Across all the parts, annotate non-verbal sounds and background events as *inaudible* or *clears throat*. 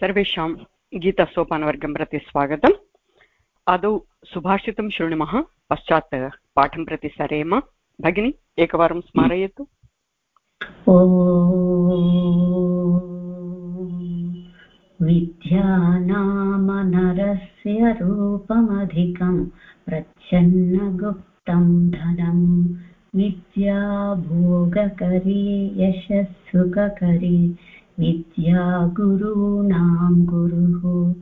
सर्वेषां गीतासोपानवर्गं प्रति स्वागतम्। आदौ सुभाषितं शृणुमः, पश्चात् पाठं प्रति सरेम भगिनी, एकवारं स्मारयतु। विद्यानामनरस्य रूपमधिकं प्रच्छन्नगुप्तं धनम् विद्या भोगकरी यशस्सुखकरी विद्या गुरूणां गुरुः।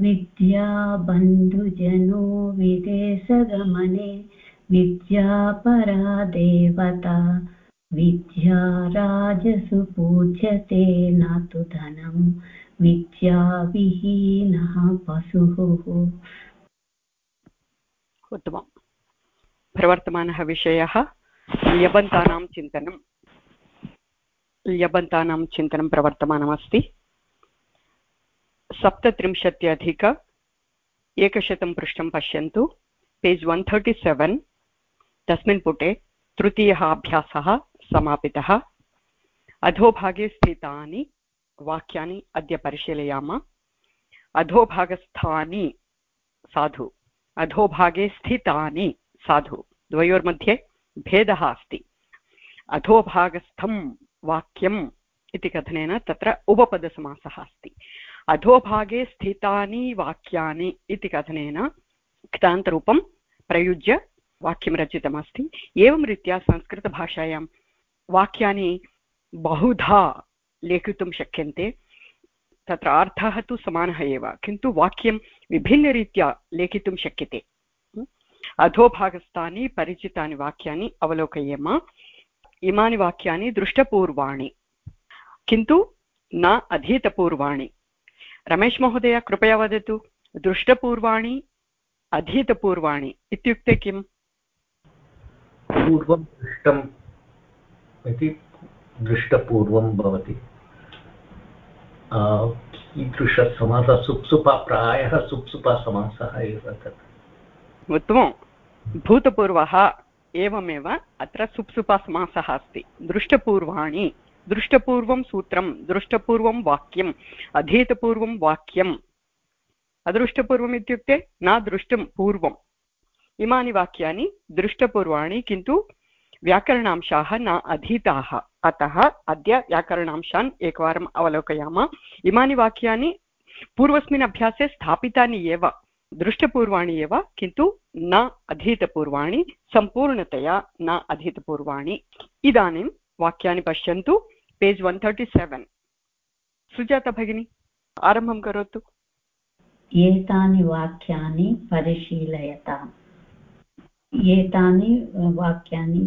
विद्या बन्धुजनो विदेशगमने विद्या परा देवता विद्या राजसु पूज्यते न तु धनं, विद्याविहीनः पशुः। उत्तमम् प्रवर्तमानः विषयः यबन्तानां चिन्तनं ल्यबन्तानां चिन्तनं प्रवर्तमानमस्ति। सप्तत्रिंशत्यधिक एकशतं पृष्ठं पश्यन्तु। पेज् वन् थर्टि सेवेन् तस्मिन् पुटे तृतीयः अभ्यासः समापितः। अधोभागे स्थितानि वाक्यानि अद्य परिशीलयाम। अधोभागस्थानि साधु। अधोभागे स्थितानि साधु। द्वयोर्मध्ये भेदः अस्ति। अधोभागस्थं वाक्यम् इति कथनेन तत्र उपपदसमासः अस्ति। अधोभागे स्थितानि वाक्यानि इति कथनेन क्तान्तरूपं प्रयुज्य वाक्यं रचितमस्ति। एवं रीत्या संस्कृतभाषायां वाक्यानि बहुधा लेखितुं शक्यन्ते। तत्र अर्थः तु समानः एव, किन्तु वाक्यं विभिन्नरीत्या लेखितुं शक्यते। अधोभागस्थानि परिचितानि वाक्यानि अवलोकयेम। इमानि वाक्यानि दृष्टपूर्वाणि किन्तु न अधीतपूर्वाणि। रमेश महोदय कृपया वदतु दृष्टपूर्वाणि अधीतपूर्वाणि इत्युक्ते किम्? पूर्वं दृष्टम् इति दृष्टपूर्वं भवति। कीदृशसमासः सुप्सुपा प्रायः सुप्सुपासमासः एव तत्। उत्तमं। भूतपूर्वः एवमेव अत्र सुप्सुपासमासः अस्ति। दृष्टपूर्वाणि, दृष्टपूर्वं सूत्रं, दृष्टपूर्वं वाक्यम्, अधीतपूर्वं वाक्यम्। अदृष्टपूर्वम् इत्युक्ते न दृष्टं पूर्वम्। इमानि वाक्यानि दृष्टपूर्वाणि, किन्तु व्याकरणांशाः न अधीताः। अतः अद्य व्याकरणांशान् एकवारम् अवलोकयाम। इमानि वाक्यानि पूर्वस्मिन् अभ्यासे स्थापितानि एव। दृष्टपूर्वाणि एव किन्तु न अधीतपूर्वाणि सम्पूर्णतया न अधीतपूर्वाणि इदानीं वाक्यानि पश्यन्तु page one thirty seven Sujata भगिनी आरम्भं करोतु एतानि वाक्यानि परिशीलयताम् एतानि वाक्यानि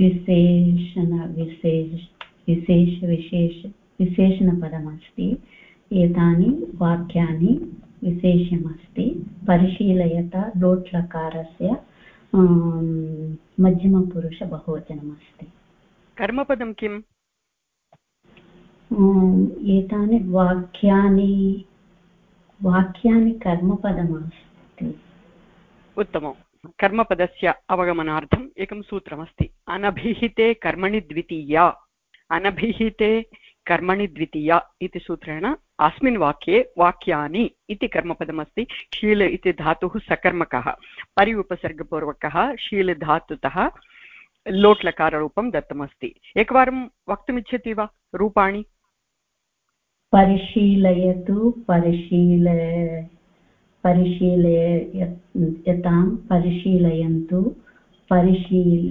विशेषण विशेष विशेषविशेष विशेषणपदमस्ति एतानि वाक्यानि विशेषमस्ति परिशीलयता लोट्लकारस्य मध्यमपुरुषबहुवचनमस्ति। कर्मपदं किम् एतानि वाक्यानि वाक्यानि कर्मपदमस्ति। उत्तमं। कर्मपदस्य अवगमनार्थम् एकं सूत्रमस्ति। अनभिहिते कर्मणि द्वितीया। अनभिहिते कर्मणि द्वितीया इति सूत्रेण अस्मिन् वाक्ये वाक्यानि इति कर्मपदमस्ति शील इति धातुः सकर्मकः परि उपसर्गपूर्वकः शीलधातुतः लोट्लकाररूपं दत्तमस्ति। एकवारं वक्तुमिच्छति वा रूपाणि? परिशीलयतु परिशील परिशीलयतां परिशीलयन्तु परिशील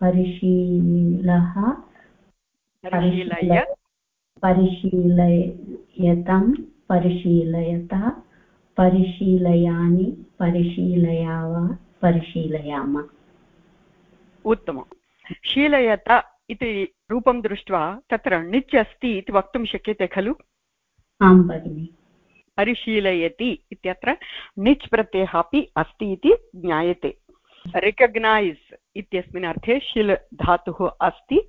परिशीलः परिशीलय परिशीलयतं परिशीलयता परिशीलयानि परिशीलयाव परिशीलयाम। उत्तमं शीलयत इति रूपं दृष्ट्वा तत्र णिच् अस्ति इति वक्तुं शक्यते खलु? आं भगिनि। परिशीलयति इत्यत्र णिच् प्रत्ययः अपि अस्ति इति ज्ञायते। रिकग्नैस् इत्यस्मिन् अर्थे शिल् धातुः अस्ति।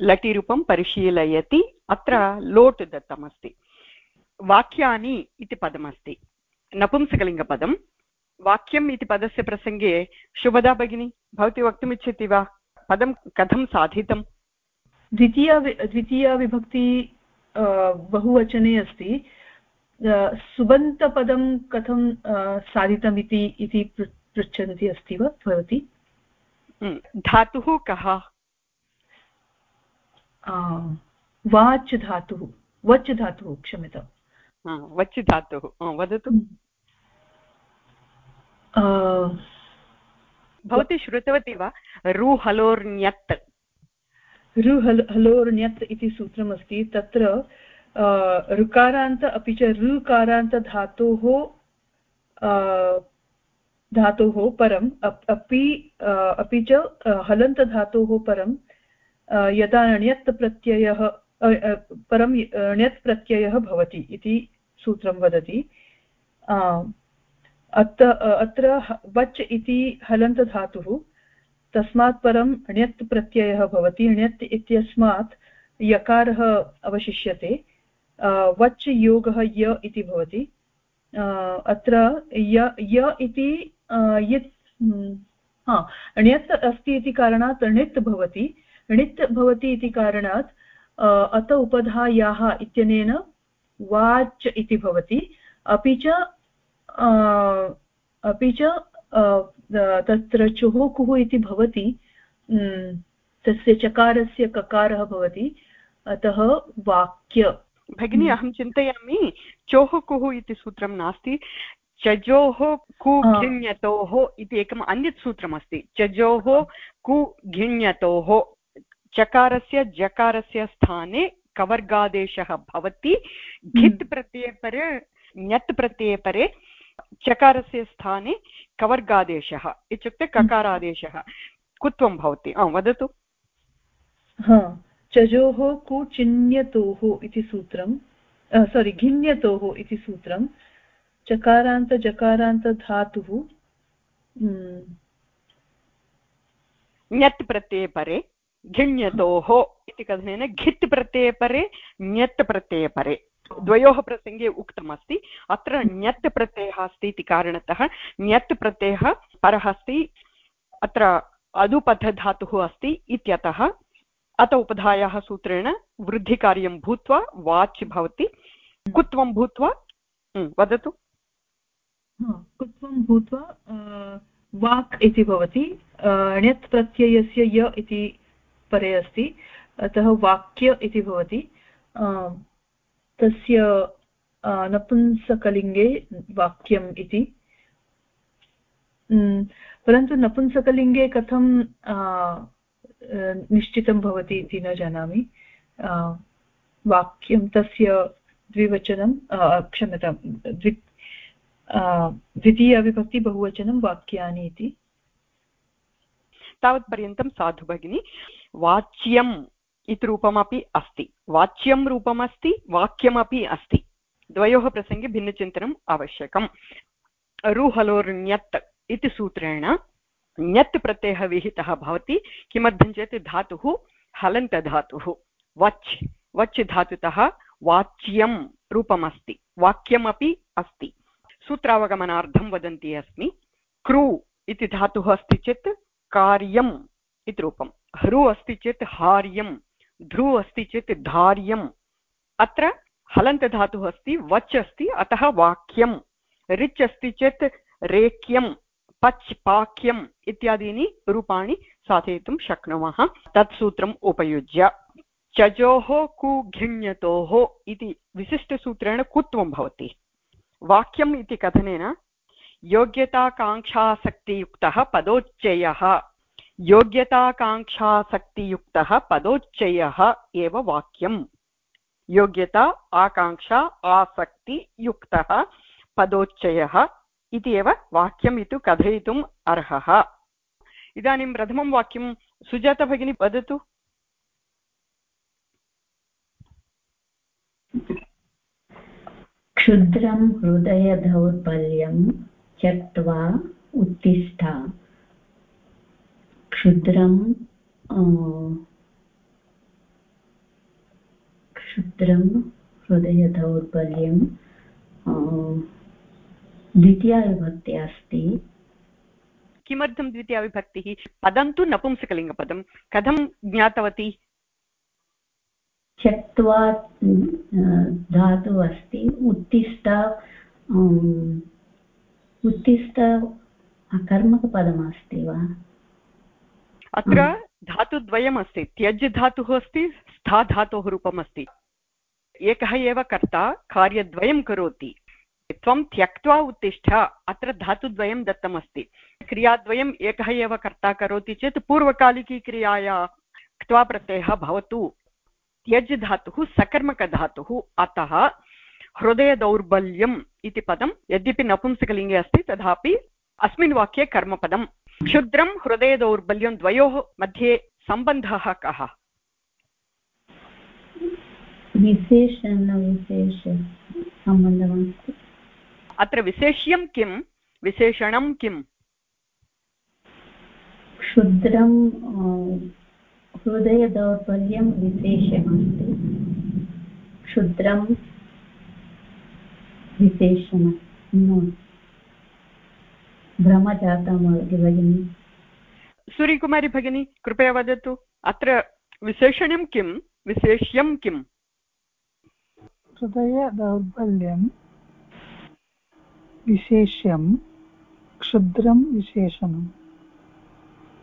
लटिरूपं परिशीलयति। अत्र लोट् दत्तमस्ति वाक्यानि इति पदमस्ति। नपुंसकलिङ्गपदं। वाक्यम् इति पदस्य प्रसङ्गे शुभदा भगिनी भवती वक्तुमिच्छति वा? पदं कथं साधितं द्वितीया द्वितीया विभक्ति बहुवचने अस्ति। सुबन्तपदं कथं साधितमिति इति पृच्छन्ती अस्ति वा भवती? धातुः कः? वाच् धातुः वच् धातुः क्षम्यताम् वच् धातुः वदतु भवती श्रुतवती वा रुहलोर्ण्यत् रुहल् हलोर्ण्यत् इति सूत्रमस्ति तत्र ऋकारान्त अपि च ऋकारान्तधातोः धातोः परम् अपि अपि च हलन्तधातोः परं यदा ण्यत् प्रत्ययः परं ण्यत् प्रत्ययः भवति इति सूत्रं वदति। अत्र अत्र वच् इति हलन्तधातुः, तस्मात् परं ण्यत् प्रत्ययः भवति। ण्यत् इत्यस्मात् यकारः अवशिष्यते। वच् योगः य इति भवति। अत्र य य इति यत् हा, ण्यत् अस्ति इति कारणात् णित् भवति। णित् भवति इति कारणात् अत उपधायाः इत्यनेन वाच् इति भवति। अपि च अपि च तत्र चुहुकुः इति भवति। तस्य चकारस्य ककारः भवति। अतः वाक्य। भगिनी अहं चिन्तयामि चोहुकुः इति सूत्रं नास्ति। चजोः कु घिण्यतोः इति एकम् अन्यत् सूत्रमस्ति। चजोः कु घिण्यतोः चकारस्य जकारस्य स्थाने कवर्गादेशः भवति घित् प्रत्यये परे ञत् प्रत्यये परे चकारस्य स्थाने कवर्गादेशः इत्युक्ते ककारादेशः। कुत्वं भवति? वदतु। चजोः कु चिन्यतोः इति सूत्रं सोरि घिन्यतोः इति सूत्रं चकारान्तजकारान्तधातुः ञत् प्रत्यये परे घिण्यतोः इति कथनेन घित् प्रत्यये परे ञत् प्रत्यये परे द्वयोः प्रसङ्गे उक्तमस्ति। अत्र ञत् प्रत्ययः अस्ति इति कारणतः ञत् प्रत्ययः परः अस्ति, अत्र अदुपथधातुः अस्ति इत्यतः अत उपधायाः सूत्रेण वृद्धिकार्यं भूत्वा वाच् भवति। कुत्वं भूत्वा वदतु। कुत्वं भूत्वा वाक् इति भवति ण्यत् प्रत्ययस्य य इति परे अस्ति। अतः वाक्य इति भवति। तस्य नपुंसकलिङ्गे वाक्यम् इति। परन्तु नपुंसकलिङ्गे कथं निश्चितं भवति इति न जानामि। वाक्यं, तस्य द्विवचनं क्षम्यतां, द्वि द्वितीयविभक्ति बहुवचनं वाक्यानि इति। तावत्पर्यन्तं साधु भगिनी। वाच्यम् इति रूपमपि अस्ति। वाच्यं रूपमस्ति, वाक्यमपि अस्ति। द्वयोः प्रसङ्गे भिन्नचिन्तनम् आवश्यकम्। रुहलोर्ण्यत् इति सूत्रेण ण्यत् प्रत्ययः विहितः भवति। किमर्थं चेत् धातुः हलन्तधातुः वच् वच् धातुतः वाच्यं रूपमस्ति। वाक्यमपि अस्ति। सूत्रावगमनार्थं वदन्ती अस्मि। क्रू इति धातुः अस्ति चेत् कार्यम् इति रूपं ह्रु अस्ति चेत् हार्यं ध्रु अस्ति चेत् धार्यम्। अत्र हलन्तधातुः अस्ति, वच् अस्ति, अतः वाक्यं रिच् अस्ति चेत् रेक्यं पच् पाक्यम् इत्यादीनि रूपाणि साधयितुं शक्नुमः। तत् सूत्रम् उपयुज्य। चजोः कु घिण्यतोः इति विशिष्टसूत्रेण कुत्वं भवति। वाक्यम् इति कथनेन योग्यताकाङ्क्षासक्तियुक्तः पदोच्चयः। योग्यताकाङ्क्षासक्तियुक्तः पदोच्चयः एव वाक्यम्। योग्यता, आकाङ्क्षा, आसक्तियुक्तः पदोच्चयः इति एव वाक्यम् इति कथयितुम् अर्हः। इदानीं प्रथमं वाक्यं सुजाता भगिनी वदतु। क्षुद्रं हृदयदौर्बल्यं त्यक्त्वा उत्तिष्ठ। क्षुद्रं क्षुद्रं हृदयदौर्बल्यं द्वितीयाविभक्ति अस्ति। किमर्थं द्वितीयाविभक्तिः? पदं तु नपुंसकलिङ्गपदं। कथं ज्ञातवती? त्यक्त्वा धातु अस्ति। उत्तिष्ठ उत्तिष्ठ कर्मकपदमस्ति वा? अत्र धातुद्वयमस्ति त्यज् धातुः अस्ति स्था धातोः रूपम् अस्ति एकः एव कर्ता, कार्यद्वयं करोति। त्वं त्यक्त्वा उत्तिष्ठ, अत्र धातुद्वयं दत्तमस्ति। क्रियाद्वयम् एकः एव कर्ता करोति चेत् पूर्वकालिकी क्रियाया क्त्वा प्रत्ययः भवतु। त्यज् धातुः सकर्मकधातुः, अतः हृदयदौर्बल्यम् इति पदं, यद्यपि नपुंसकलिङ्गे अस्ति, तथापि अस्मिन् वाक्ये कर्मपदं क्षुद्रं हृदयदौर्बल्यं द्वयोः मध्ये सम्बन्धः कः? अत्र विशेष्यं किं? विशेषणं किम्? क्षुद्रं हृदयदौर्बल्यं विशेषमस्ति क्षुद्रं विशेषणं भ्रमजातं भगिनि। सूर्यकुमारी भगिनी कृपया वदतु अत्र विशेषणं किं? विशेष्यं किम्? हृदयदौर्बल्यं विशेष्यं क्षुद्रं विशेषणं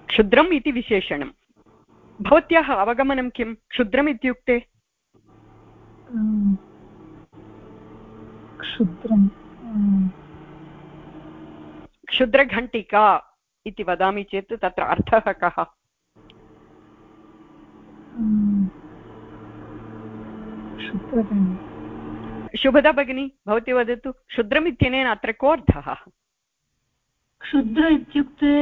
क्षुद्रम् इति विशेषणं। भवत्याः अवगमनं किं? क्षुद्रम् इत्युक्ते? क्षुद्रं क्षुद्रघण्टिका इति वदामि चेत् तत्र अर्थः कः? शुभदा भगिनी भवती वदतु क्षुद्रम् इत्यनेन अत्र कोऽर्थः क्षुद्र इत्युक्ते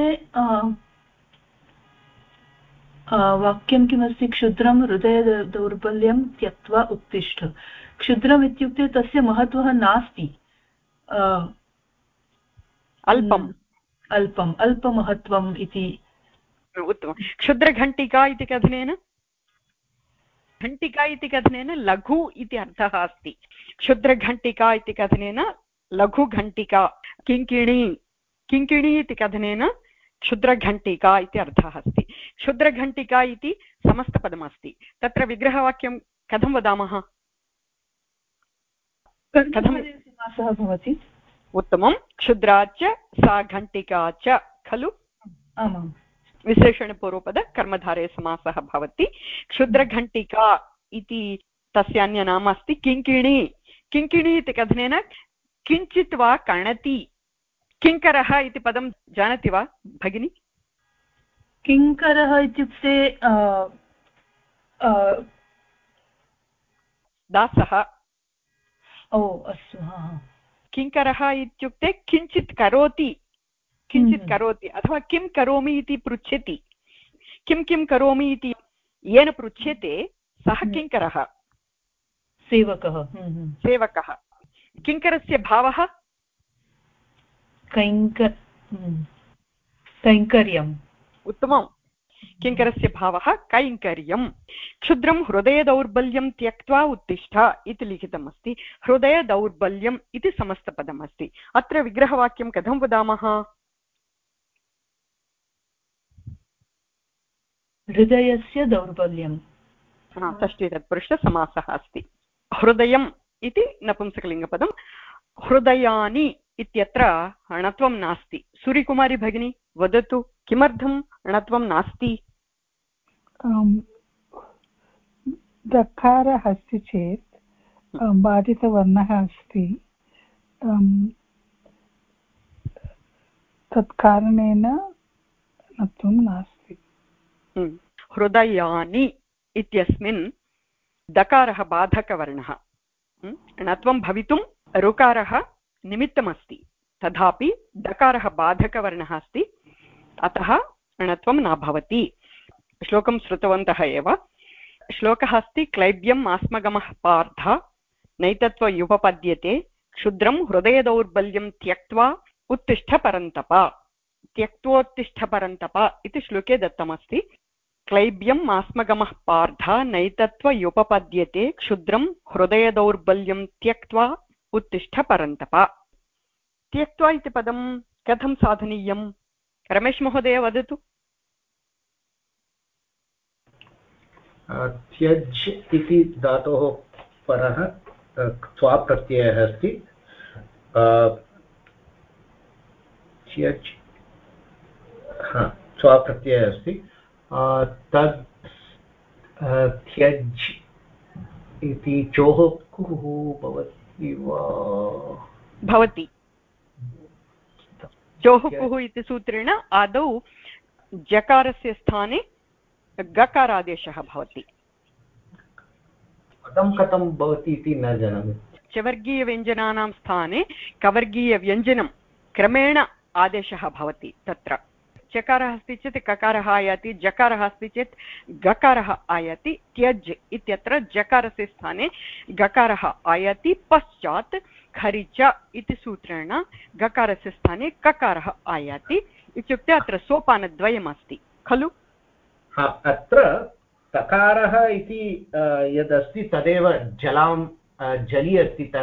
वाक्यं किमस्ति? क्षुद्रं हृदयदौर्बल्यं त्यक्त्वा उत्तिष्ठ। क्षुद्रम् इत्युक्ते तस्य महत्त्वः नास्ति। अल्पम्। अल्पम्। अल्पमहत्त्वम् इति। उत्तमं क्षुद्रघण्टिका इति कथनेन? घण्टिका इति कथनेन लघु इति अर्थः अस्ति। क्षुद्रघण्टिका इति कथनेन लघुघण्टिका। किङ्किणी किङ्किणी इति कथनेन क्षुद्रघण्टिका इति अर्थः अस्ति। क्षुद्रघण्टिका इति समस्तपदमस्ति तत्र विग्रहवाक्यं कथं वदामः? कथं भवति। उत्तमं क्षुद्रा च सा घण्टिका च खलु? आमाम्। विशेषणपूर्वपद कर्मधारे समासः भवति। क्षुद्रघण्टिका इति तस्य अन्यनाम अस्ति किङ्किणी। किङ्किणी इति कथनेन किञ्चित् वा कणति। किङ्करः इति पदं जानाति वा भगिनि? किङ्करः इत्युक्ते दासः। ओ अस्तु किङ्करः इत्युक्ते किञ्चित् करोति किञ्चित् हम्म। करोति अथवा किं करोमि इति पृच्छति। किं किं करोमि इति येन पृच्छ्यते सः हम्म। किङ्करः सेवकः हम्म, सेवकः। किङ्करस्य भावः? कैङ्क कैङ्कर्यम्। उत्तमं किङ्करस्य भावः कैङ्कर्यं क्षुद्रं हृदयदौर्बल्यं त्यक्त्वा उत्तिष्ठ इति लिखितमस्ति। हृदयदौर्बल्यम् इति समस्तपदमस्ति। अत्र विग्रहवाक्यं कथं वदामः? हृदयस्य दौर्बल्यं षष्ठी तत्पुरुषसमासः अस्ति। हृदयम् इति नपुंसकलिङ्गपदं। हृदयानि इत्यत्र णत्वं नास्ति। सूर्यकुमारी भगिनी वदतु किमर्थं णत्वं नास्ति? दकारः अस्ति चेत् बाधितवर्णः अस्ति तत्कारणेन णत्वं नास्ति। हृदयानि इत्यस्मिन् दकारः बाधकवर्णः। णत्वं भवितुं ऋकारः निमित्तमस्ति तथापि दकारः बाधकवर्णः अस्ति अतः णत्वं न भवति श्लोकं श्रुतवन्तः एव। श्लोकः अस्ति, क्लैब्यम् आस्मगमः पार्थ नैतत्वयुपपद्यते क्षुद्रं हृदयदौर्बल्यं त्यक्त्वा उत्तिष्ठ परन्तप त्यक्त्वोत्तिष्ठ परन्तप इति श्लोके दत्तमस्ति। क्लैब्यम् आस्मगमः पार्थ नैतत्वयुपपद्यते क्षुद्रं हृदयदौर्बल्यं त्यक्त्वा उत्तिष्ठ परन्तप त्यक्त्वा इति पदं कथं साधनीयं? रमेश महोदय वदतु। त्यज् इति धातोः परः त्वाप्रत्ययः अस्ति। त्यज् त्वाप्रत्ययः अस्ति। तद् त्यज् इति चोः कुः भवति वा? भवति। चोः कुः इति सूत्रेण आदौ जकारस्य स्थाने गकारादेशः भवति। कथं कथं भवति इति न जानामि। चवर्गीयव्यञ्जनानां स्थाने कवर्गीयव्यञ्जनं क्रमेण आदेशः भवति तत्र। चकारः अस्ति चेत् ककारः आयाति जकारः अस्ति चेत् गकारः आयाति त्यज् इत्यत्र जकारस्य स्थाने गकारः आयाति पश्चात् खरिच इति सूत्रेण गकारस्य स्थाने ककारः आयाति। इत्युक्ते अत्र सोपानद्वयमस्ति खलु? अत्र तकारः इति यदस्ति तदेव जलां जलि अस्ति त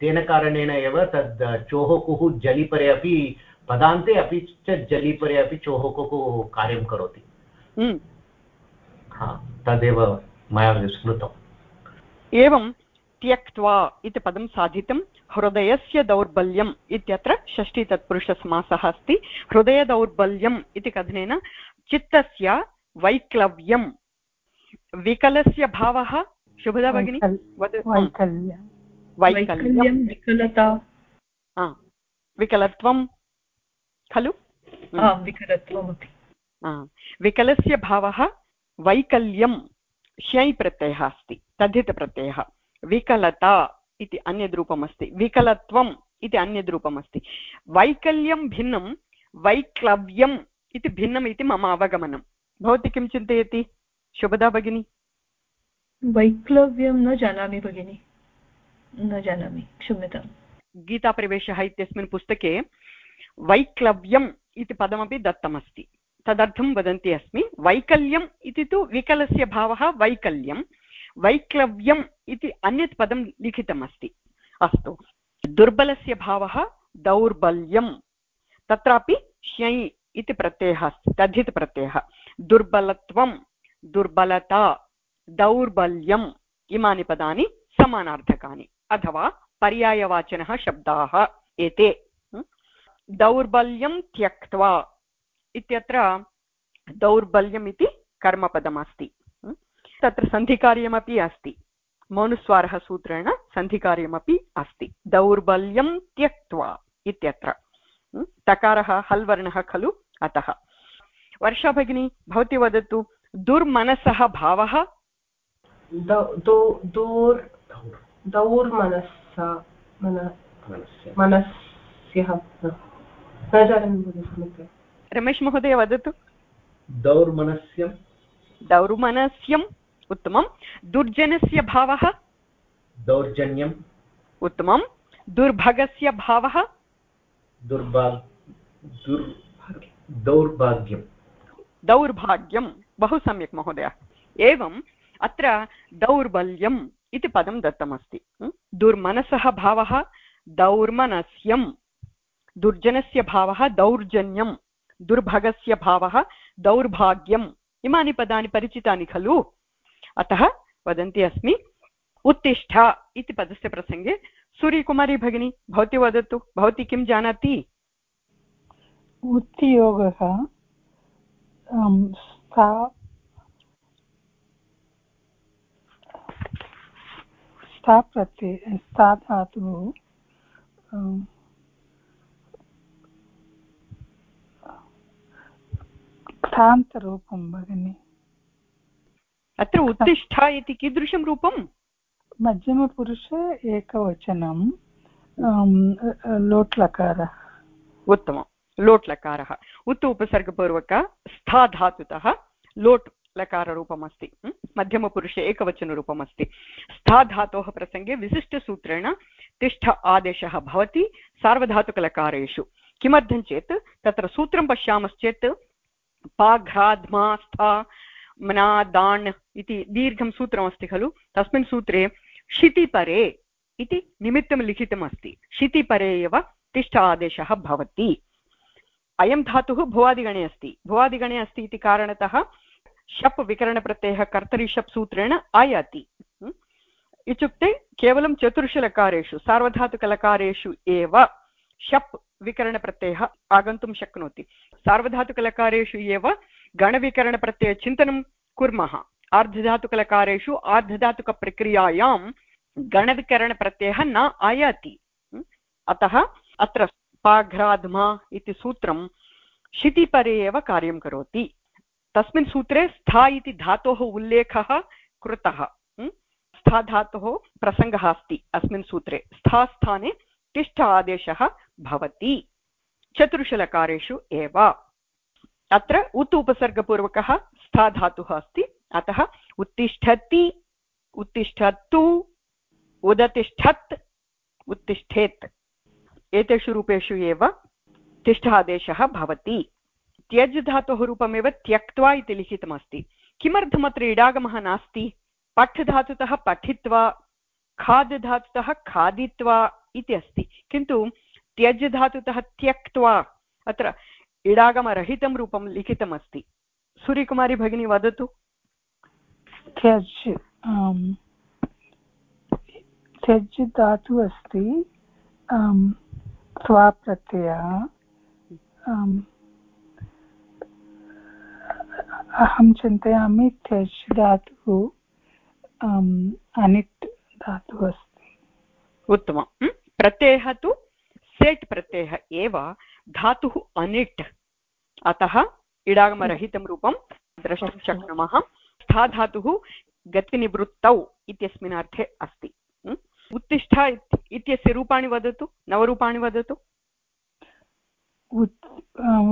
तेन कारणेन एव तद् चोः कुः जलिपरे अपि पदान्ते अपि च जलिपरे अपि चोः कुः कार्यं करोति। हम्म। तदेव मया विस्मृतम् एवं त्यक्त्वा इति पदं साधितं हृदयस्य दौर्बल्यम् इत्यत्र षष्टितत्पुरुषसमासः अस्ति। हृदयदौर्बल्यम् इति कथनेन चित्तस्य वैक्लव्यं विकलस्य भावः? शुभदा भगिनी? वैकल्यं विकलता। विकलत्वं? खलु? विकलत्वमपि। विकलस्य भावः वैकल्यं श्यै प्रत्ययः अस्ति। तद्धितप्रत्ययः। विकलता इति अन्यद् रूपमस्ति विकलत्वम् इति अन्यद् रूपमस्ति वैकल्यं भिन्नं। वैक्लव्यम् इति भिन्नम् इति मम अवगमनं भवती किं चिन्तयति? शुभदा भगिनी। वैक्लव्यं न जानामि भगिनि। न जानामि क्षम्यताम्। गीताप्रवेशः इत्यस्मिन् पुस्तके वैक्लव्यम् इति पदमपि दत्तमस्ति। तदर्थं वदन्ती अस्मि वैकल्यम् इति तु विकलस्य भावः वैकल्यं वैक्लव्यम् इति अन्यत् पदं लिखितमस्ति। अस्तु। दुर्बलस्य भावः दौर्बल्यं तत्रापि श्यै इति प्रत्ययः अस्ति तद्धितप्रत्ययः। दुर्बलत्वं, दुर्बलता दौर्बल्यम् इमानि पदानि समानार्थकानि। अथवा पर्यायवाचिनः शब्दाः एते। दौर्बल्यं त्यक्त्वा इत्यत्र दौर्बल्यम् इति कर्मपदमस्ति। तत्र सन्धिकार्यमपि अस्ति। मौनुस्वारः सूत्रेण सन्धिकार्यमपि अस्ति। दौर्बल्यं त्यक्त्वा इत्यत्र। तकारः हल् वर्णः खलु अतः। वर्षा भगिनी भवती वदतु दुर्मनसः भावः? रमेश महोदय वदतु। दौर्मनस्यं दौर्मनस्यम् उत्तमं दुर्जनस्य भावः? दौर्जन्यम्। उत्तमं दुर्भगस्य भावः? दुर्भाग् दुर् दौर्भाग्यं। दौर्भाग्यं, बहु सम्यक् महोदय। एवम् अत्र दौर्बल्यम् इति पदं दत्तमस्ति। दुर्मनसः भावः दौर्मनस्यं दुर्जनस्य भावः दौर्जन्यं दुर्भगस्य भावः दौर्भाग्यम्। इमानि पदानि परिचितानि खलु? अतः वदन्ती अस्मि। उत्तिष्ठ इति पदस्य प्रसङ्गे, सूर्यकुमारी भगिनी, भवती वदतु। भवती किं जानाति? उत्तियोगः स्था प्रत्यय स्था धातुः क्तान्तरूपं भगिनि अत्र उत्तिष्ठ इति कीदृशं रूपं मध्यमपुरुष एकवचनं लोट्लकारः। उत्तमं लोट्लकारः। उत्तु उपसर्गपूर्वक स्था धातुतः लोट् लकाररूपमस्ति मध्यमपुरुषे एकवचनरूपमस्ति। स्था धातोः प्रसङ्गे विशिष्टसूत्रेण तिष्ठ आदेशः भवति सार्वधातुकलकारेषु। किमर्थं चेत् तत्र सूत्रं पश्यामश्चेत् पाघ्राध्मा स्था मना दाण् इति दीर्घं सूत्रमस्ति खलु। तस्मिन् सूत्रे क्षितिपरे इति निमित्तं लिखितमस्ति। क्षितिपरे एव तिष्ठ आदेशः भवति। अयं धातुः भुवादिगणे अस्ति। भुवादिगणे अस्ति इति कारणतः शप् विकरणप्रत्ययः कर्तरि शप् सूत्रेण आयाति? इत्युक्ते केवलं चतुर्षलकारेषु, सार्वधातुकलकारेषु एव शप् विकरणप्रत्ययः आगन्तुं शक्नोति। सार्वधातुकलकारेषु एव गणविकरणप्रत्ययचिन्तनं कुर्मः। आर्धधातुकलकारेषु आर्धधातुकप्रक्रियायां गणविकरणप्रत्ययः न आयाति। अतः अत्र पाघ्राध्मा इति सूत्रं शितिपरे एव कार्यं करोति। तस्मिन् सूत्रे स्था इति धातोः उल्लेखः कृतः। स्था धातोः प्रसङ्गः अस्ति अस्मिन् सूत्रे। स्था स्थाने तिष्ठ आदेशः भवति। चतुर्शलकारेषु एव। अत्र उत् उपसर्गपूर्वकः स्था धातुः अस्ति। अतः उत्तिष्ठति, उत्तिष्ठतु, उदतिष्ठत्, उत्तिष्ठेत्। एतेषु रूपेषु एव तिष्ठ आदेशः भवति। त्यज् धातोः रूपमेव त्यक्त्वा इति लिखितमस्ति। किमर्थमत्र इडागमः नास्ति? पठ् धातुतः पठित्वा खाद् धातुतः खादित्वा इति अस्ति। किन्तु त्यज् धातुतः त्यक्त्वा, अत्र इडागमरहितं रूपं लिखितमस्ति। सूर्यकुमारी भगिनी, वदतु। त्यज् त्यज् धातु अस्ति। स्वाप्रत्ययः। अहं चिन्तयामि त्यज् धातुः अनिट् धातुः अस्ति। उत्तमं प्रत्ययः तु सेट् प्रत्ययः एव धातुः अनिट्। अतः इडागमरहितं रूपं द्रष्टुं शक्नुमः। स्था धातुः गतिनिवृत्तौ इत्यस्मिन् अर्थे अस्ति। उत्तिष्ठ इत्यस्य रूपाणि वदतु नवरूपाणि वदतु।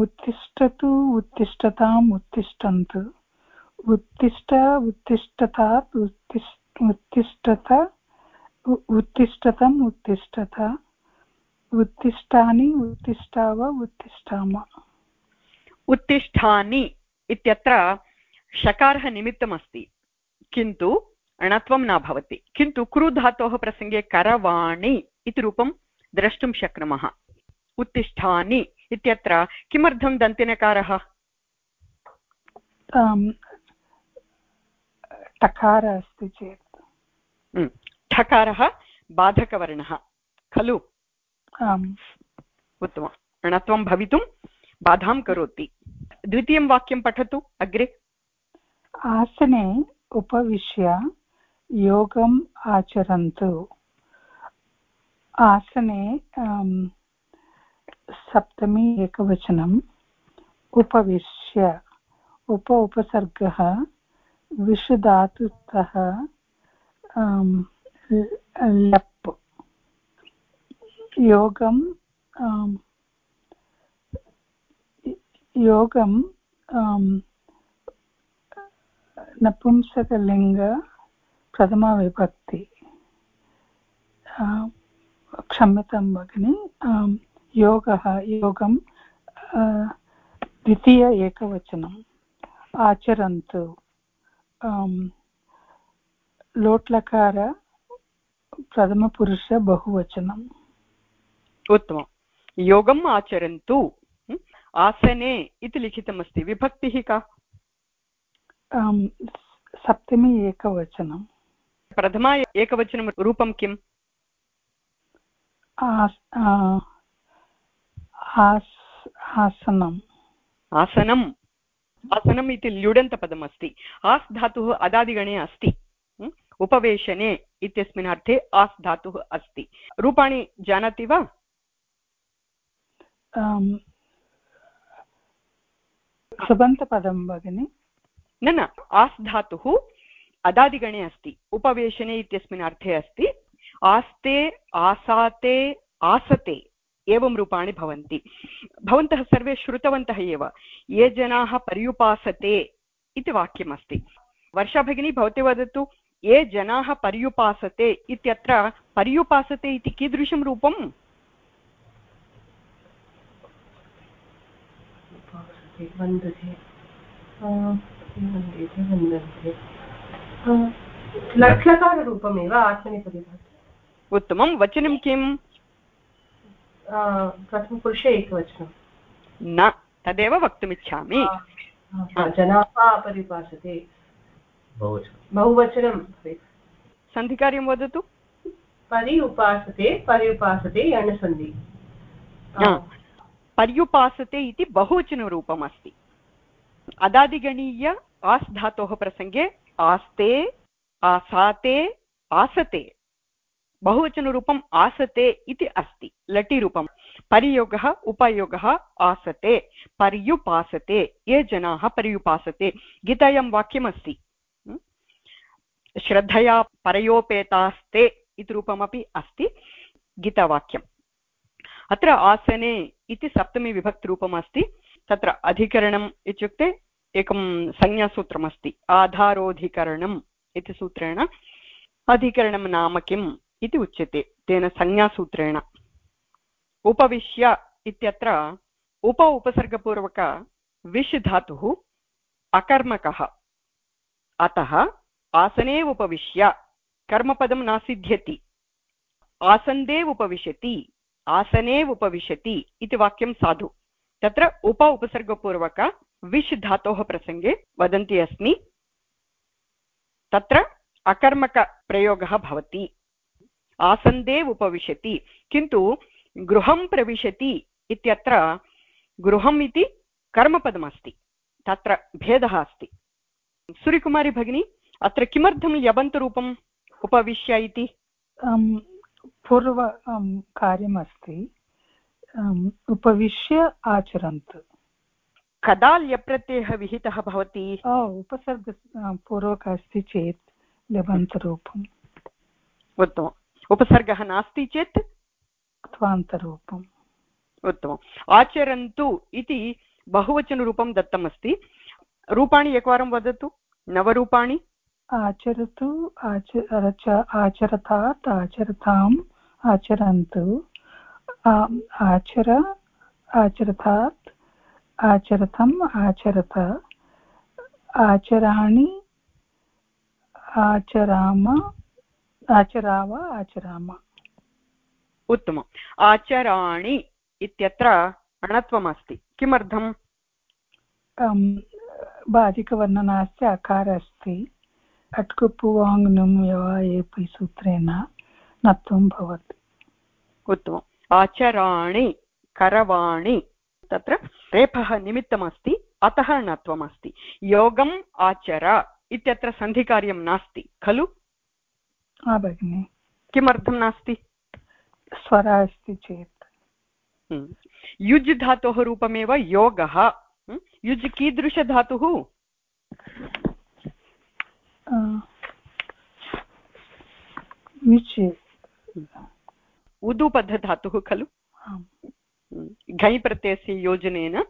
उत्तिष्ठतु उत्तिष्ठताम् उत्तिष्ठन्तु। उत्तिष्ठ उत्तिष्ठतात् उत्तिष्ठत उत्तिष्ठतम् उत्तिष्ठत। उत्तिष्ठानि उत्तिष्ठाव उत्तिष्ठाम। उत्तिष्ठानि इत्यत्र शकारः निमित्तमस्ति। किन्तु अणत्वं न भवति। किन्तु क्रुधातोः प्रसङ्गे करवाणि इति रूपं द्रष्टुं शक्नुमः। उत्तिष्ठानि इत्यत्र किमर्थं दन्तिनकारः? टकार अस्ति चेत्। ठकारः बाधकवर्णः। खलु? उत्तमम्। णत्वं भवितुं बाधां करोति। द्वितीयं वाक्यं पठतु अग्रे। आसने उपविश्य योगम् आचरन्तु। आसने सप्तमी एकवचनम् उपविश्य उप उपसर्गः विषुधातुतः लप्। योगं योगं नपुंसकलिङ्ग प्रथमाविभक्ति क्षम्यतां भगिनि। योगः योगं द्वितीय एकवचनम्। आचरन्तु। लोट्लकार प्रथमपुरुष बहुवचनम्। उत्तमं योगम् आचरन्तु। आसने इति लिखितमस्ति। विभक्तिः का? सप्तमी एकवचनं प्रथमा एकवचनं रूपं किम्? आसनम् आसनम् आसनम् इति ल्युडन्तपदमस्ति। आस् धातुः अदादिगणे अस्ति। उपवेशने इत्यस्मिन् अर्थे आस् धातुः अस्ति। रूपाणि जानाति वा? सुबन्तपदं भगिनि। न न आस् धातुः अदादिगणे अस्ति, उपवेशने इत्यस्मिन् अर्थे अस्ति, आस्ते, आसाते, आसते एवं रूपाणि भवन्ति। भवन्तः सर्वे श्रुतवन्तः एव, ये जनाः पर्युपासते इति वाक्यमस्ति। वर्षा भगिनी, भवती वदतु, ये जनाः पर्युपासते इत्यत्र पर्युपासते इति कीदृशं रूपम्? लट्लकाररूपमेव आत्मनेपदी उत्तमं. वचनं किम्? प्रथमपुरुषे एकवचनं. न तदेव वक्तुमिच्छामि. जनाः पर्युपासते बहुवचनं. सन्धिकार्यं वदतु. परि उपासते पर्युपासते यणसन्धि. हा. पर्युपासते इति बहुवचनरूपम् अस्ति अदादिगणीय आस् धातोः प्रसङ्गे आस्ते, आसाते, आसते। बहुवचनरूपम् आसते इति अस्ति, लटिरूपं। परियोगः, उपयोगः, आसते। पर्युपासते, ये जनाः पर्युपासते। गीतायां वाक्यमस्ति? श्रद्धया परयोपेतास्ते इति रूपमपि अस्ति गीतावाक्यम्। अत्र आसने इति सप्तमी विभक्तिरूपम् अस्ति तत्र अधिकरणम् इत्युक्ते एकं संज्ञासूत्रमस्ति आधारोऽधिकरणम् इति सूत्रेण अधिकरणं नाम किम् इति उच्यते, तेन संज्ञासूत्रेण। उपविश्य इत्यत्र उप उपसर्गपूर्वक विश् धातुः अकर्मकः। अतः आसने उपविश्य, कर्मपदं न सिद्ध्यति आसन्दे उपविशति, आसने उपविशति इति वाक्यं साधु। तत्र उप उपसर्गपूर्वक विश् धातोः प्रसङ्गे वदन्ती अस्मि। तत्र अकर्मकप्रयोगः भवति। आसन्दे उपविशति, किन्तु गृहं प्रविशति इत्यत्र गृहम् इति कर्मपदमस्ति, तत्र भेदः अस्ति। सूर्यकुमारी भगिनी, अत्र किमर्थं यबन्तरूपम् उपविश्य इति? पूर्व कार्यमस्ति। उपविश्य आचरन्तु। कदा ल्यप्रत्ययः विहितः भवति उपसर्ग पूर्वक अस्ति चेत् लबन्तरूपम् उत्तमम्। उपसर्गः नास्ति चेत्? त्वान्तरूपम्। उत्तमम्। आचरन्तु इति बहुवचनरूपं दत्तमस्ति। रूपाणि एकवारं वदतु। नवरूपाणि? आचरतु आचर आचरतात् आचरताम् आचरन्तु। आचर आचरतात् आचरतम् आचरत। आचराणि आचराम आचराव आचराम। उत्तमम्। आचराणि इत्यत्र अणत्वमस्ति। किमर्थम्? बाधिकवर्णनास्य अकारः अस्ति अट्कुपुवाङ् एपि सूत्रेण नत्वं भवति। उत्तमम्। आचराणि करवाणि तत्र रेफः निमित्तमस्ति अतः णत्वमस्ति योगम् आचर इत्यत्र सन्धिकार्यं नास्ति खलु? भगिनि। किमर्थं नास्ति? स्वर अस्ति चेत्। हम्म। युज् धातोः रूपमेव योगः। हम्म। युज् कीदृशधातुः उदुपद्धधातुः खलु? हम्म। घञ् प्रत्ययस्य योजनेन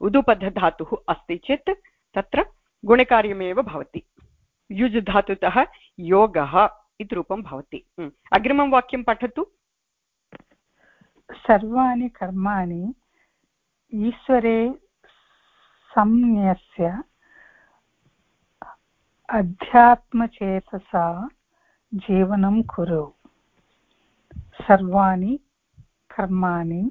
उदुपद्धधातुः अस्ति चेत् तत्र गुणकार्यमेव भवति। युज् धातुतः योगः इति रूपं भवति। अग्रिमं वाक्यं पठतु। सर्वाणि कर्माणि ईश्वरे संन्यस्य अध्यात्मचेतसा जीवनं कुरु। सर्वाणि कर्माणि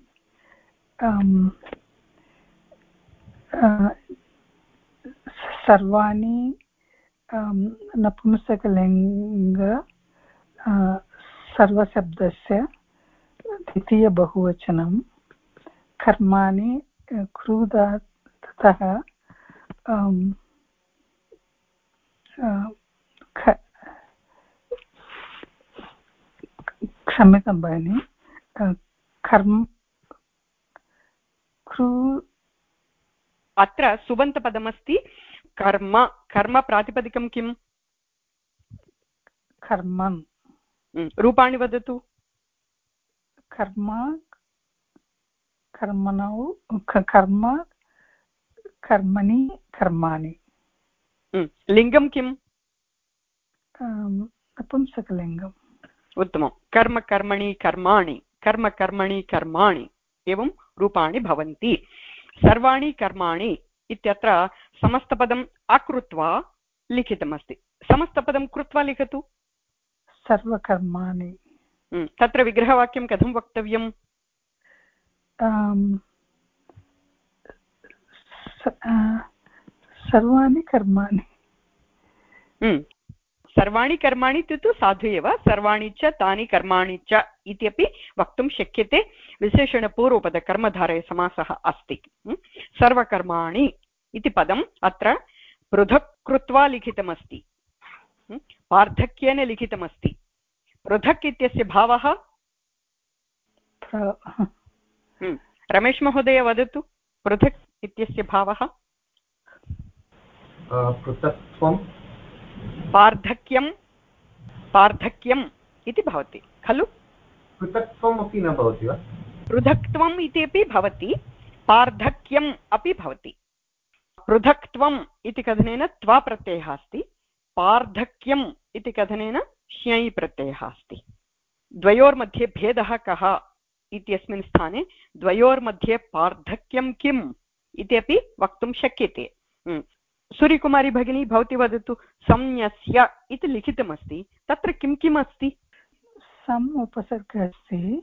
सर्वाणि नपुंसकलिङ्ग सर्वशब्दस्य द्वितीयबहुवचनं कर्माणि क्रूदातः क्षम्यतां भगिनि कर्म क्रू अत्र सुबन्तपदमस्ति कर्म कर्म प्रातिपदिकं किम् कर्मन् रूपाणि वदतु कर्म कर्मणौ कर्म कर्मणि कर्माणि लिङ्गं किम् नपुंसकलिङ्गम् उत्तमं कर्म कर्मणि कर्माणि कर्म कर्मणि कर्माणि एवं रूपाणि भवन्ति। सर्वाणि कर्माणि इत्यत्र समस्तपदम् अकृत्वा लिखितमस्ति। समस्तपदं कृत्वा लिखतु। सर्वकर्माणि। तत्र विग्रहवाक्यं कथं वक्तव्यम्? सर्वाणि कर्माणि। हम्म। सर्वाणि कर्माणि इत्युक्तु साधु एव। सर्वाणि च तानि कर्माणि च इत्यपि वक्तुं शक्यते। विशेषणपूर्वपदकर्मधारयसमासः अस्ति। हम्म। सर्वकर्माणि इति पदम् अत्र पृथक् कृत्वा लिखितमस्ति। वार्धक्येन लिखितमस्ति। पृथक् इत्यस्य भावः? रमेश महोदय वदतु। पृथक् इत्यस्य भावः? पृथक्त्वं। वार्धक्यं वार्धक्यम् इति भवति। खलु? पृथक्त्वम् अपि न भवति वा? पृथक्त्वम् इत्यपि भवति वार्धक्यम् अपि भवति। पृथक्त्वम् इति कथनेन त्वाप्रत्ययः अस्ति वार्धक्यम् इति कथनेन श्ञै प्रत्ययः अस्ति। द्वयोर्मध्ये भेदः कः इत्यस्मिन् स्थाने, द्वयोर्मध्ये पार्थक्यं किम् इत्यपि वक्तुं शक्यते। सूर्यकुमारी भगिनी, भवती वदतु, संन्यस्य इति लिखितमस्ति, तत्र किं किम् अस्ति सम् उपसर्ग अस्ति।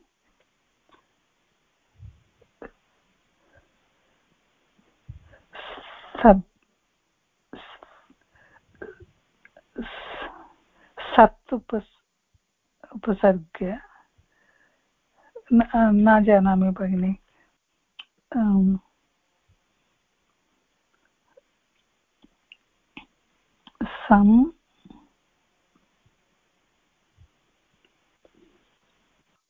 सत् उपस् उपसर्ग न जानामि भगिनि सम्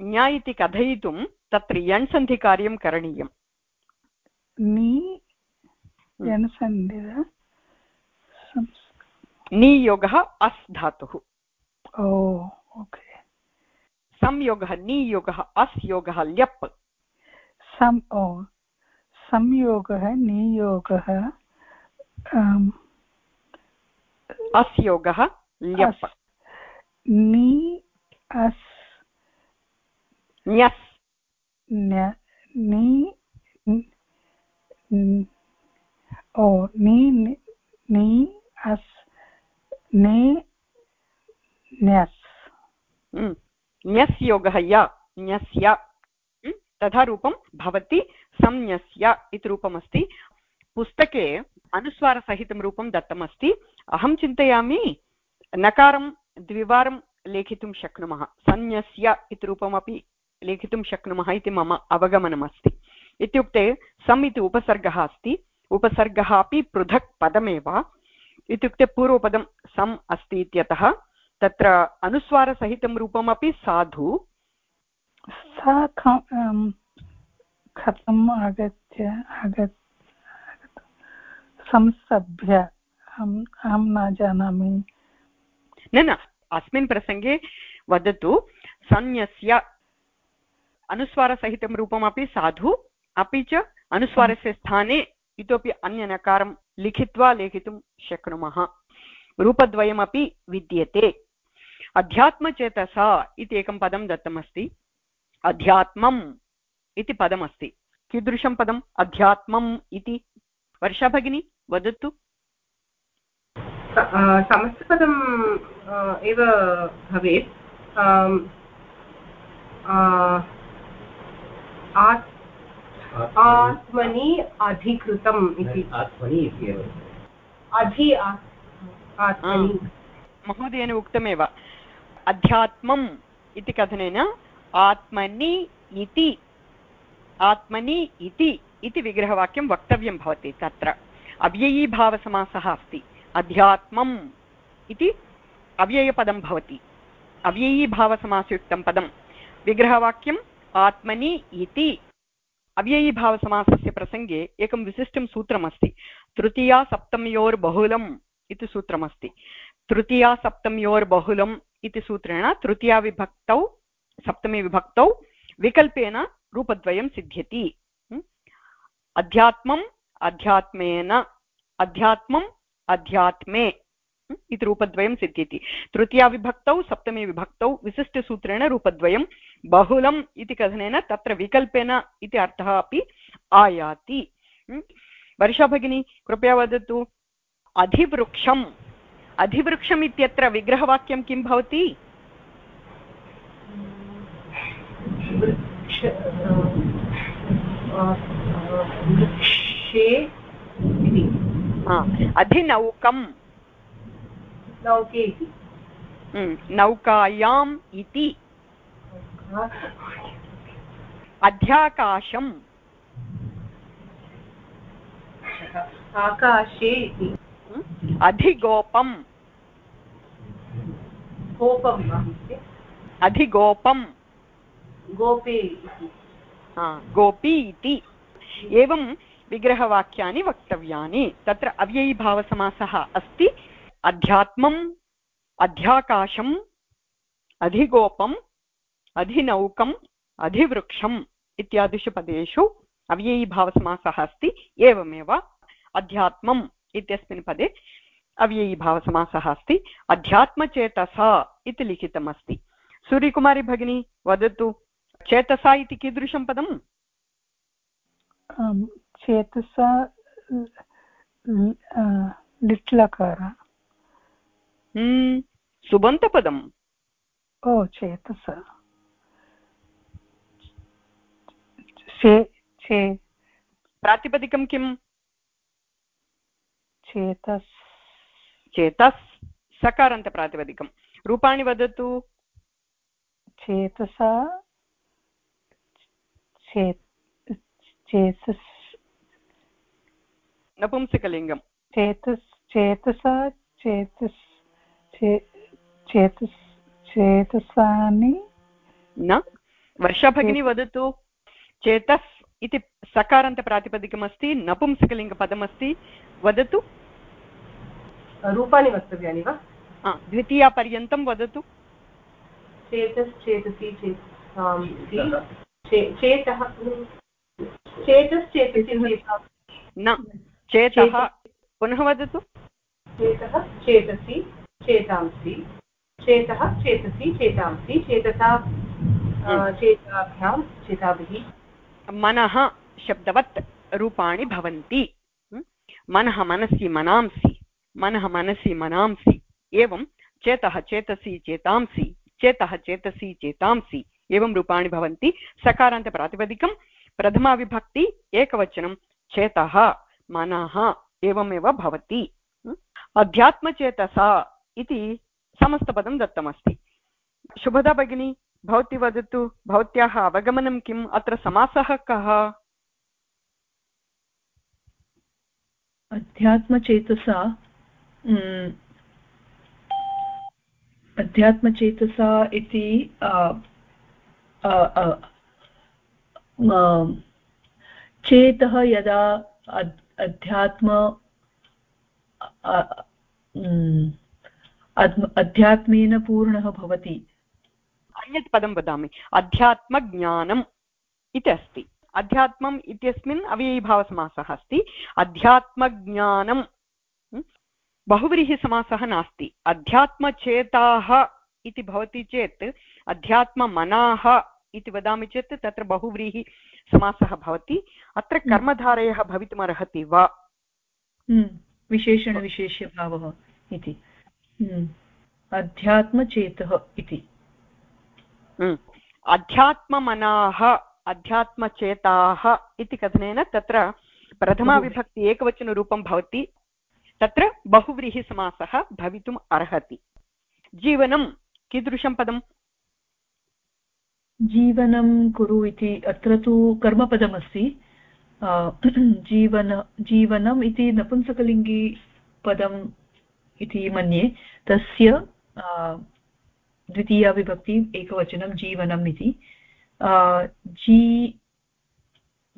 ज्ञा इति कथयितुं तत्र यण्सन्धिकार्यं करणीयम्। नि यणसन्धि नियोगः अस् धातुः। Oh okay. संयोगः नियोगः अस् योगः ल्यप्। सम् ओ संयोगः नियोगः अस् योगः ल्यप्। नि अस्। न्यस्। नि ओ, नि नि अस्, ने, न्यस्। न्यस् योगः य न्यस्य तथा रूपं भवति संन्यस्य इति रूपमस्ति। पुस्तके अनुस्वारसहितं रूपं दत्तमस्ति। अहं चिन्तयामि, नकारं, द्विवारं लेखितुं शक्नुमः। संन्यस्य इति रूपमपि लेखितुं शक्नुमः इति मम अवगमनमस्ति। इत्युक्ते सम् इति उपसर्गः अस्ति। उपसर्गः अपि पृथक् पदमेव। इत्युक्ते पूर्वपदं सम् अस्ति इत्यतः तत्र अनुस्वारसहितं रूपमपि साधु। सा कथम् आगत्य आगत् संसभ्य अहं न जानामि। न न अस्मिन् प्रसङ्गे वदतु संन्यस्य अनुस्वारसहितं रूपमपि साधु अपि च अनुस्वारस्य स्थाने इतोपि अन्यनकारं लिखित्वा लेखितुं शक्नुमः। रूपद्वयमपि विद्यते। अध्यात्मचेतसा इति एकं पदं दत्तमस्ति। अध्यात्मम् इति पदमस्ति। कीदृशं पदम्? अध्यात्मम् इति। वर्षा भगिनी, वदतु। समस्तपदम् एव भवेत्। आत्मनि अधिकृतम् इति। आत्मनि इति एव। अधि आत्मनि। महोदयेन उक्तमेव। अध्यात्मम् इति कथनेन आत्मनि इति आत्मनि इति इति विग्रहवाक्यं वक्तव्यं भवति तत्र। अव्ययीभावसमासः अस्ति। अध्यात्मम् इति अव्ययपदं भवति। अव्ययीभावसमासयुक्तं पदं। विग्रहवाक्यम् आत्मनि इति। अव्ययीभावसमासस्य प्रसङ्गे एकं विशिष्टं सूत्रमस्ति। तृतीया सप्तम्योर्बहुलम् इति सूत्रमस्ति। तृतीया सप्तम्योर्बहुलम् इति सूत्रेण तृतीयाविभक्तौ सप्तमीविभक्तौ विकल्पेन रूपद्वयं सिद्ध्यति। अध्यात्मम् अध्यात्मेन अध्यात्मम् अध्यात्मे। इति रूपद्वयं सिद्ध्यति। तृतीयाविभक्तौ सप्तमीविभक्तौ विशिष्टसूत्रेण रूपद्वयं बहुलम् इति कथनेन तत्र विकल्पेन इति अर्थः अपि आयाति। वर्षा भगिनी कृपया वदतु। अधिवृक्षम्। अधिवृक्षम् इत्यत्र विग्रहवाक्यं किं भवति? अधिनौकम्। नौके नौकायाम् इति। अध्याकाशम्। आकाशे इति। हम्म, अधिगोपम्। गोपं वा? अधिगोपम्। गोपे गोपी इति। एवं विग्रहवाक्यानि वक्तव्यानि। तत्र अव्ययीभावसमासः अस्ति। अध्यात्मम् अध्याकाशम् अधिगोपम्। अधिनौकम् अधिवृक्षम् इत्यादिषु पदेषु अव्ययीभावसमासः अस्ति एवमेव अध्यात्मम् इत्यस्मिन् पदे अव्ययीभावसमासः अस्ति अध्यात्मचेतसा इति लिखितमस्ति। सूर्यकुमारी भगिनी वदतु चेतसा इति कीदृशं पदम्? चेतसा लिट्लकार। हम्म, सुबन्तपदम्। ओ चेतस। चे चे प्रातिपदिकं किम् चेतस् चेतस् सकारान्तप्रातिपदिकं रूपाणि वदतु चेतसा चे चेतस् नपुंसकलिङ्गं चेतस् चेतसा चेतस् चे चेतस् चेतसानि न वर्षाभगिनी वदतु चेतस् इति सकारान्तप्रातिपदिकमस्ति नपुंसकलिङ्गपदमस्ति वदतु। रूपाणि वक्तव्यानि वा? द्वितीयापर्यन्तं वदतु। चेतश्चेतसि चेतां चेतश्चेतसि न चेतः। पुनः वदतु। चेतः चेतसि चेतांसि। चेतः चेतसि चेतांसि। चेतसा चेताभ्यां चेताभिः। मनः शब्दवत् रूपाणि भवन्ति? मनः मनसि मनांसि। मनः मनसि मनांसि। एवं चेतः चेतसि चेतांसि। चेतः चेतसि चेतांसि। एवं रूपाणि भवन्ति। सकारान्तप्रातिपदिकं प्रथमाविभक्ति एकवचनं। चेतः मनः एवमेव भवति? अध्यात्मचेतसा इति समस्तपदं दत्तमस्ति। शुभदा भगिनी। भवती वदतु, भवत्याः अवगमनं किम्? अत्र समासः कः? अध्यात्मचेतसा अध्यात्मचेतसा इति चेतः यदा अध्- अध्यात्म अध्यात्मेन पूर्णः भवति अन्यत् पदं वदामि. अध्यात्मज्ञानम् इति अस्ति अध्यात्मम् इत्यस्मिन् अव्ययीभावसमासः अस्ति. अध्यात्मज्ञानं? बहुव्रीहिसमासः नास्ति. अध्यात्मचेताः इति भवति चेत् अध्यात्ममनाः इति वदामि चेत् तत्र बहुव्रीहिसमासः भवति. अत्र कर्मधारयः भवितुमर्हति वा? विशेषणविशेष्यभावः इति. अध्यात्मचेतः इति. अध्यात्ममनाः अध्यात्मचेताः इति कथनेन तत्र प्रथमाविभक्ति एकवचनरूपं भवति। तत्र बहुव्रीहिसमासः भवितुम् अर्हति। जीवनं कीदृशं पदम्? जीवनं कुरु इति अत्र तु कर्मपदमस्ति। *clears throat* जीवन जीवनम् इति नपुंसकलिङ्गी पदम् इति मन्ये। तस्य द्वितीया विभक्ति एकवचनं जीवनम् इति। जी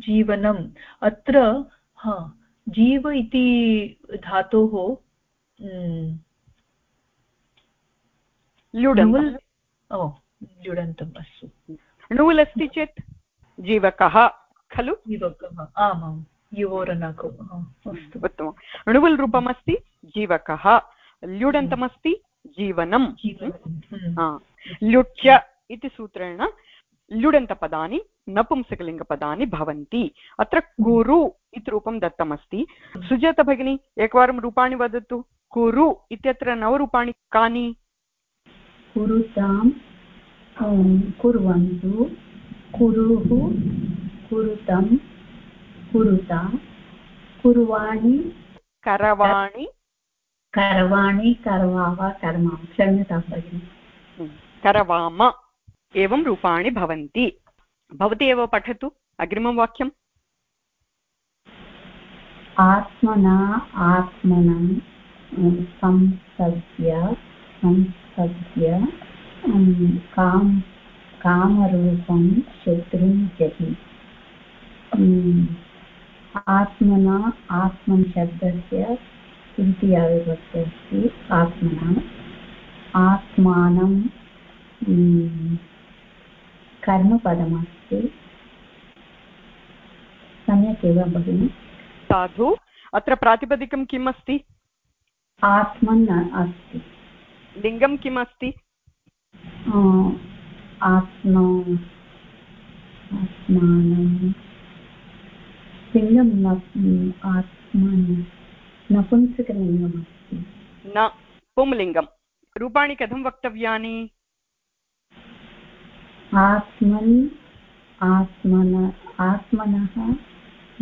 जीवनम् अत्र हा जीव इति धातोः नुवल् ओ ल्युडन्तम् अस्तु। णुवल् अस्ति चेत् जीवकः खलु? जीवकः आमां युवोरनको अस्तु। उत्तमम्। णुवल् रूपमस्ति जीवकः ल्युडन्तमस्ति जीवनं जीवनं हम्म। हा। ल्युच्य इति सूत्रेण ल्युडन्तपदानि नपुंसकलिङ्गपदानि भवन्ति। अत्र कुरु इति रूपं दत्तमस्ति। सुजाता भगिनी एकवारं रूपाणि वदतु। कुरु इत्यत्र नवरूपाणि कानि? कुरुताम् अं, कुर्वन्तु। कुरुः कुरुतं कुरुता। कुर्वाणि। करवाणि। करवाणि करवाव कर्माव क्षम्यतां भगिनि करवाम एवं रूपाणि भवन्ति भवती एव पठतु अग्रिमं वाक्यम् आत्मना आत्मनं संसद्य संसद्य काम कामरूपं शत्रुं जहि आत्मना आत्मन् शब्दस्य तृतीयाविभक्ति अस्ति आत्मना आत्मानं कर्मपदमस्ति। सम्यक् एव भगिनि। साधु अत्र प्रातिपदिकं किम् अस्ति आत्मन् अस्ति। लिङ्गं किम् अस्ति आत्मा आत्मानं। लिङ्गं आत्मन् नपुंसकलिङ्गमस्ति न पुंलिङ्गं रूपाणि कथं वक्तव्यानि? आत्मन् आत्मन आत्मनः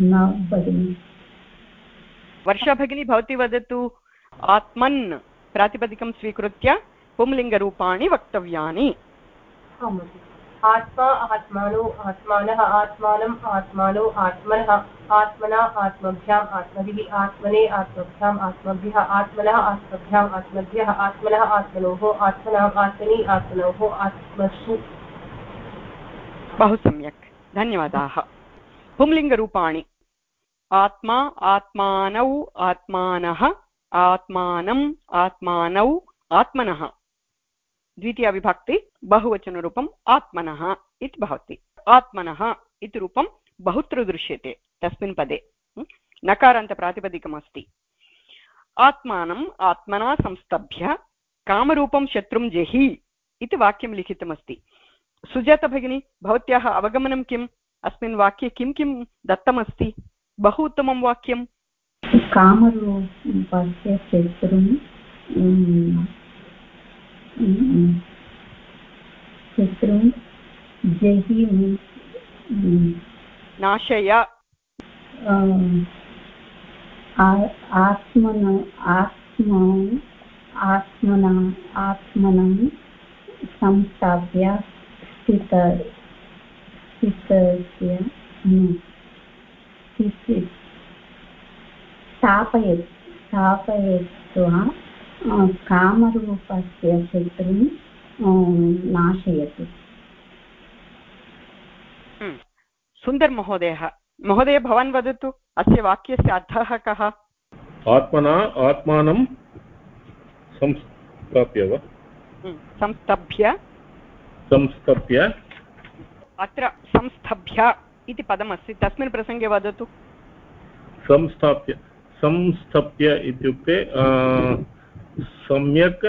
न भगिनि वर्षा भगिनी भवती वदतु आत्मन् प्रातिपदिकं स्वीकृत्य पुंलिङ्गरूपाणि वक्तव्यानि। आत्मा, आत्मानो, आत्मानः आत्मानम् आत्मानो, आत्मनः, आत्मना आत्मभ्याम् आत्मभिः, आत्मने आत्मभ्याम् आत्मभ्यः आत्मनः आत्मभ्याम् आत्मभ्यः, आत्मनः, आत्मनोः आत्मनाम् आत्मनि, आत्मनोः, आत्मसु। बहु सम्यक् धन्यवादाः। पुंलिङ्गरूपाणि। आत्मा, आत्मानौ, आत्मानः आत्मानम् आत्मानौ, आत्मनः। द्वितीयविभक्ति बहुवचनरूपम् आत्मनः इति भवति। आत्मनः इति रूपं बहुत्र दृश्यते तस्मिन् पदे। नकारान्तप्रातिपदिकमस्ति। आत्मानम् आत्मना संस्तभ्य कामरूपं शत्रुं जहि इति वाक्यं लिखितमस्ति। सुजाता भगिनी, भवत्याः अवगमनं किम्? अस्मिन् वाक्ये किं किं दत्तमस्ति? बहु उत्तमं वाक्यं कामरूपस्य शत्रुं शत्रुं जहि नाशय आत्मन आत्म आत्मना आत्मनं संस्थाप्य स्थित स्थितस्य स्थापयत् स्थापयित्वा कामरूपस्य शत्रुं नाशयतु। हम्म। सुन्दर महोदयः महोदय भवान् वदतु अस्य वाक्यस्य अर्थः कः? आत्मना आत्मानं संस्थाप्य वा? हम्म। संस्तभ्य संस्थाप्य। अत्र संस्थभ्य इति पदमस्ति। तस्मिन् प्रसङ्गे वदतु। संस्थाप्य संस्थाप्य इत्युक्ते सम्यक्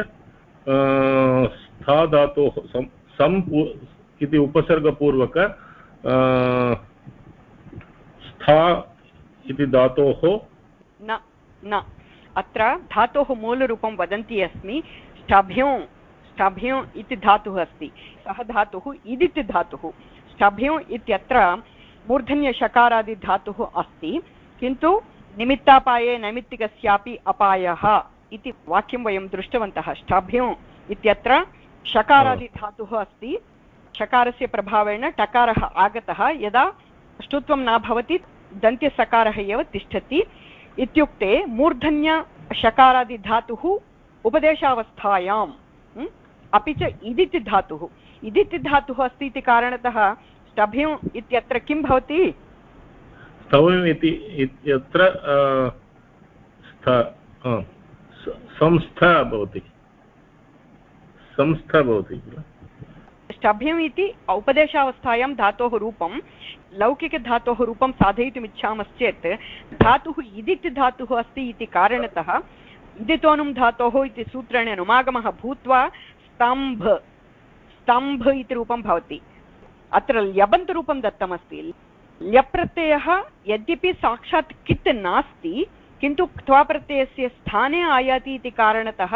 स्था धातोः सम् इति उपसर्गपूर्वक स्था इति धातोः न न, अत्र धातोः मूलरूपं वदन्ती अस्मि, स्टभ्यो स्टभ्यो इति धातुः अस्ति। सः धातुः इदिति धातुः। स्टभ्यो इत्यत्र मूर्धन्यषकारादिधातुः अस्ति, किन्तु निमित्तापाये नैमित्तिकस्यापि अपायः। इति वाक्यं वयं दृष्टवन्तः। स्टाभ्यो इत्यत्र शकारादिधातुः अस्ति। शकारस्य प्रभावेण टकारः आगतः। यदा ष्टुत्वं न भवति दन्त्यसकारः एव तिष्ठति। इत्युक्ते मूर्धन्यशकारादिधातुः उपदेशावस्थायां अपि च इदिति धातुः। इदिति धातुः अस्ति इति कारणतः स्टभ्यम् इत्यत्र किं भवति? स्तवम् इति इत्यत्र संस्था भवति। संस्था भवति किल? स्टभ्यम् इति उपदेशावस्थायां धातोः रूपं, लौकिकधातोः रूपं साधयितुम् इच्छामश्चेत् धातुः इदिति धातुः अस्ति इति कारणतः इदितोनुं धातोः इति सूत्रेण अनुमागमः भूत्वा स्तम्भ स्तम्भ इति रूपं भवति। अत्र ल्यबन्तरूपं दत्तमस्ति। ल्यप्रत्ययः यद्यपि साक्षात् कित् नास्ति किन्तु क्त्वाप्रत्ययस्य स्थाने आयाति इति कारणतः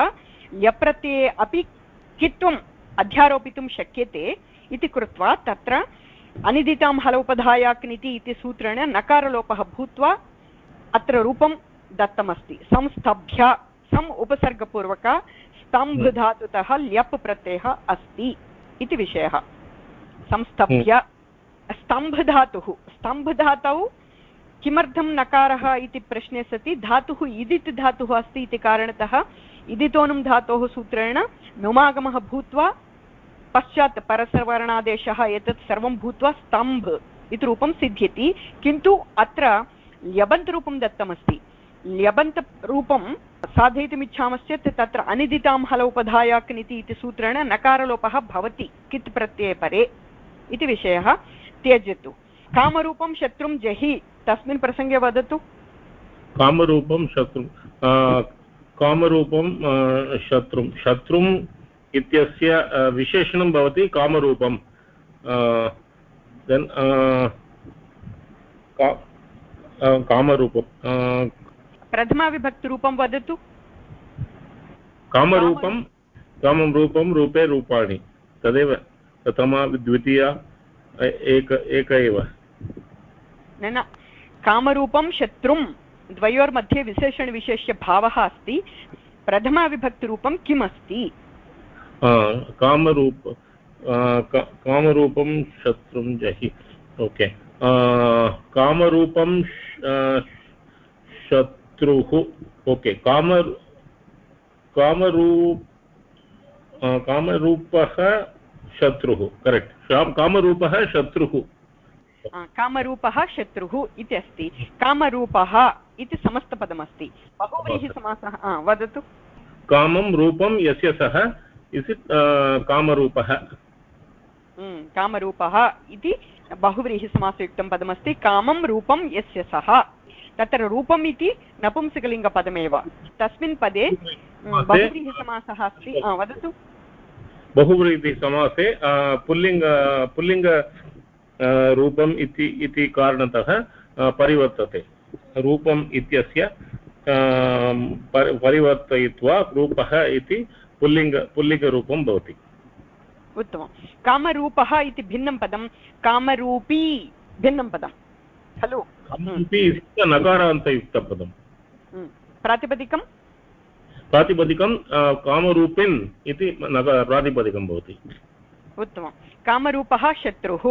ल्यप्रत्यये अपि कित्वम् अध्यारोपितुं शक्यते इति कृत्वा तत्र अनिदितां हलोपधायाक्निति इति सूत्रेण नकारलोपः भूत्वा अत्र रूपं दत्तमस्ति। संस्तभ्य, सम् उपसर्गपूर्वक स्तम्भधातुतः ल्यप् प्रत्ययः अस्ति इति विषयः। संस्तभ्य, स्तम्भधातुः। स्तम्भधातौ किमर्थं नकारः इति प्रश्ने सति, धातुः इदित् धातुः अस्ति इति कारणतः इदितोनुं धातोः सूत्रेण नुमागमः भूत्वा पश्चात् परसवर्णादेशः एतत् सर्वं भूत्वा स्तम्भ इति रूपं सिद्ध्यति, किन्तु अत्र ल्यबन्तरूपं दत्तमस्ति। ल्यबन्तरूपं साधयितुमिच्छामश्चेत् तत्र अनिदितां हलोपधायाक्निति इति सूत्रेण नकारलोपः भवति, कित् प्रत्यये परे इति विषयः त्यजतु। कामरूपं शत्रुं जहि तस्मिन् प्रसङ्गे वदतु। कामरूपं शत्रु कामरूपं शत्रुं। शत्रुम् इत्यस्य विशेषणं भवति कामरूपं। देन् कामरूपं प्रथमाविभक्तिरूपं वदतु। कामरूपं कामं रूपं रूपे रूपाणि। तदेव प्रथमा द्वितीया एक एक एव। न न कामरूपं शत्रुं द्वयोर्मध्ये विशेषणविशेष्यभावः अस्ति। प्रथमाविभक्तिरूपं किम् अस्ति? कामरूप कामरूपं शत्रुं जहि। ओके। कामरूपं शत्रुः, ओके। काम कामरूप कामरूपः शत्रुः, करेक्ट्। कामरूपः शत्रुः। कामरूपः शत्रुः इति अस्ति कामरूपः इति समस्तपदमस्ति। बहुव्रीहिसमासः वदतु। कामं रूपं यस्य सः इति कामरूपः। कामरूपः इति बहुव्रीहिसमासयुक्तं पदमस्ति। कामं रूपं यस्य सः। तत्र रूपम् इति नपुंसकलिङ्गपदमेव। तस्मिन् पदे बहुव्रीहिसमासः अस्ति। वदतु। बहुव्रीहिसमासे पुल्लिङ्ग पुल्लिङ्ग रूपम् इति इति कारणतः परिवर्तते। रूपम् इत्यस्य परिवर्तयित्वा रूपः इति पुल्लिङ्ग पुल्लिङ्गरूपं भवति। उत्तमं कामरूपः इति भिन्नं पदं कामरूपी भिन्नं पदं। खलु? नकारान्तयुक्तपदं प्रातिपदिकं प्रातिपदिकं कामरूपिन् इति प्रातिपदिकं भवति। उत्तमं कामरूपः शत्रुः।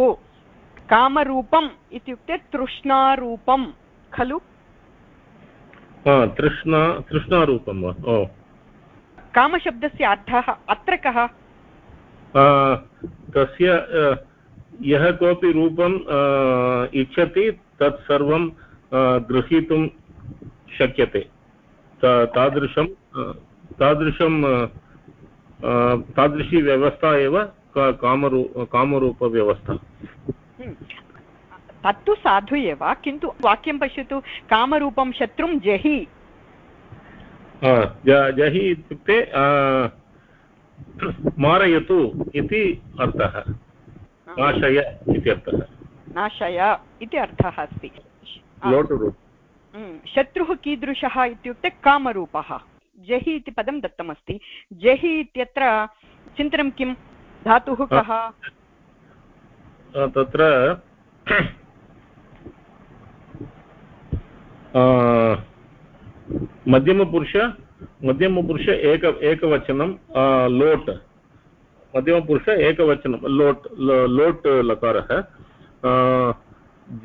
कामरूपम् इत्युक्ते तृष्णारूपं खलु? तृष्णा तृष्णारूपं वा? ओ। कामशब्दस्य अर्थः अत्र कः? तस्य यः कोऽपि रूपम् इच्छति तत् सर्वं गृहीतुं शक्यते। तादृशं तादृशं तादृशी व्यवस्था एव कामरू कामरूपव्यवस्था। तत्तु साधु एव किन्तु वाक्यं पश्यतु कामरूपं शत्रुं जहि। जहि इत्युक्ते मारयतु इति अर्थः। नाशय इति अर्थः। नाशय इति अर्थः अस्ति। शत्रुः कीदृशः इत्युक्ते कामरूपः। जहि इति पदं दत्तमस्ति। जहि इत्यत्र चिन्तनं किं? धातुः कः? तत्र मध्यमपुरुष मध्यमपुरुष एक एकवचनं लोट् मध्यमपुरुष एकवचनं लोट् लोट् लकारः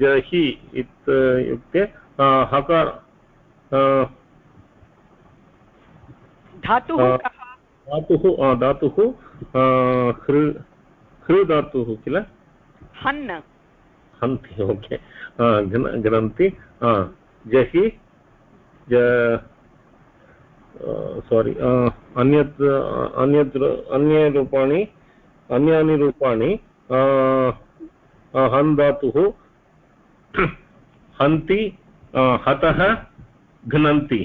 जहि इत्युक्ते हकार धातुः धातुः धातुः हृ हृ धातुः किल? हन् हन्ति ओके। ग्रन्थि जहि सारि अन्यत् अन्यत् अन्ये रूपाणि अन्यानि रूपाणि हन् धातुः हन्ति हतः घ्नन्ति।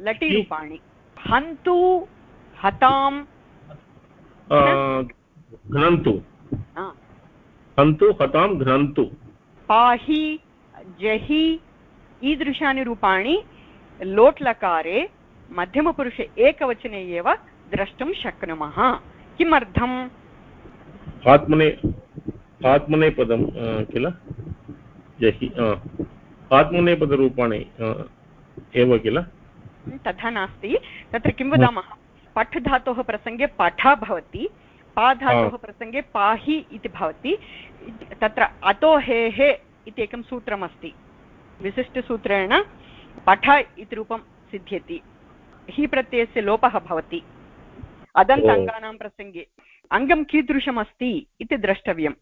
लटि रूपाणि। हन्तु हतां घ्नन्तु। हन्तु हतां घ्नन्तु पाहि जहि ईदृशानि रूपाणि लोट्लकारे मध्यमपुरुषे एकवचने एव द्रष्टुं शक्नुमः। किमर्थम्? आत्मने आत्मनेपदं किल? जहि आत्मनेपदरूपाणि एव किल? तथा नास्ति। तत्र किं वदामः? पठ् धातोः प्रसङ्गे पठ भवति। पा धातोः प्रसङ्गे पाहि इति भवति। तत्र अतोहेः इति एकं सूत्रमस्ति। विशिष्टसूत्रेण पठ इति रूपं सिद्ध्यति। हि प्रत्ययस्य लोपः भवति। अदन्त अङ्गानां प्रसङ्गे अङ्गं कीदृशमस्ति? इति द्रष्टव्यं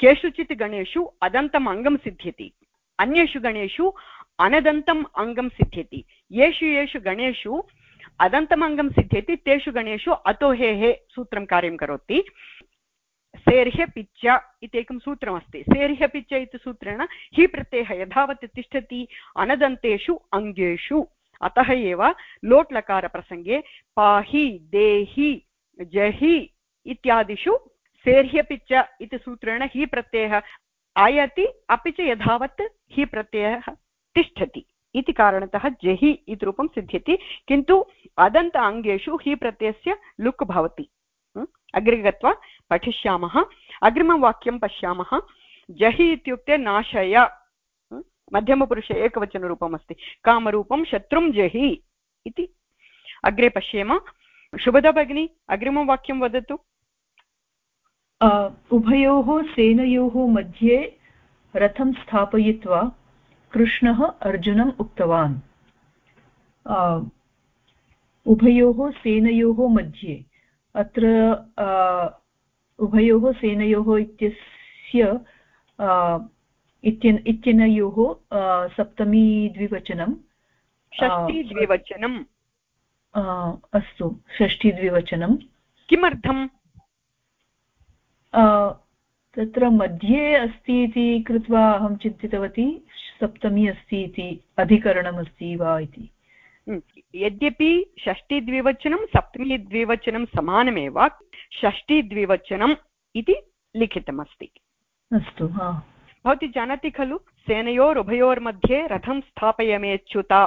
केषुचित् गणेषु अदन्तम् अङ्गं सिद्ध्यति। अन्येषु गणेषु अनदन्तम् अङ्गं सिद्ध्यति। येषु येषु गणेषु अदन्तम् अङ्गं सिद्ध्यति, तेषु गणेषु अतोहेः सूत्रं कार्यं करोति। सेर्ह्यपिच्च इति एकं सूत्रमस्ति। सेर्ह्यपिच्च इति सूत्रेण हि प्रत्ययः यथावत् तिष्ठति अनदन्तेषु अङ्गेषु। अतः एव लोट् लकारप्रसङ्गे पाहि, देहि, जहि इत्यादिषु सेर्ह्यपिच्च इति सूत्रेण हि प्रत्ययः आयाति, अपि च यथावत् हि प्रत्ययः तिष्ठति। इति कारणतः जहि इति रूपं सिद्ध्यति, किन्तु अदन्त अङ्गेषु हि प्रत्ययस्य लुक् भवति। अग्रे गत्वा पठिष्यामः। अग्रिमं वाक्यं पश्यामः। जहि इत्युक्ते नाशय। मध्यमपुरुषे एकवचनरूपमस्ति। कामरूपं शत्रुं जहि इति। अग्रे पश्येम। शुभदा भगिनी अग्रिमं वाक्यं वदतु उभयोः सेनयोः मध्ये रथं स्थापयित्वा कृष्णः अर्जुनम् उक्तवान्। उभयोः सेनयोः मध्ये अत्र उभयोः सेनयोः इत्यस्य इत्यनयोः सप्तमी द्विवचनं षष्टिद्विवचनम् अस्तु षष्टिद्विवचनं किमर्थम्? तत्र मध्ये अस्ति इति कृत्वा अहं चिन्तितवती सप्तमी अस्ति इति अधिकरणमस्ति वा इति। यद्यपि षष्टिद्विवचनं सप्तमीद्विवचनं समानमेव षष्टिद्विवचनम् इति लिखितमस्ति। अस्तु हा। भवती जानाति खलु सेनयोरुभयोर्मध्ये रथं स्थापयमेच्युता।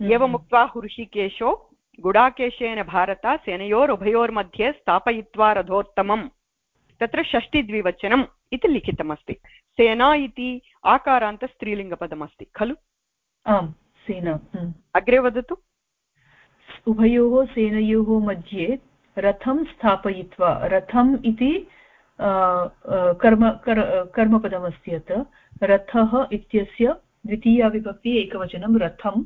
एवमुक्त्वा हृषिकेशो गुडाकेशेन भारत सेनयोरुभयोर्मध्ये स्थापयित्वा रथोत्तमम्। तत्र षष्टिद्विवचनम् इति लिखितमस्ति। सेना इति आकारान्तस्त्रीलिङ्गपदमस्ति खलु? आम् सेना अग्रे वदतु। उभयोः सेनयोः मध्ये रथं स्थापयित्वा रथम् इति कर्म कर कर्मपदमस्ति अत्र रथः इत्यस्य द्वितीया विभक्ति एकवचनं रथं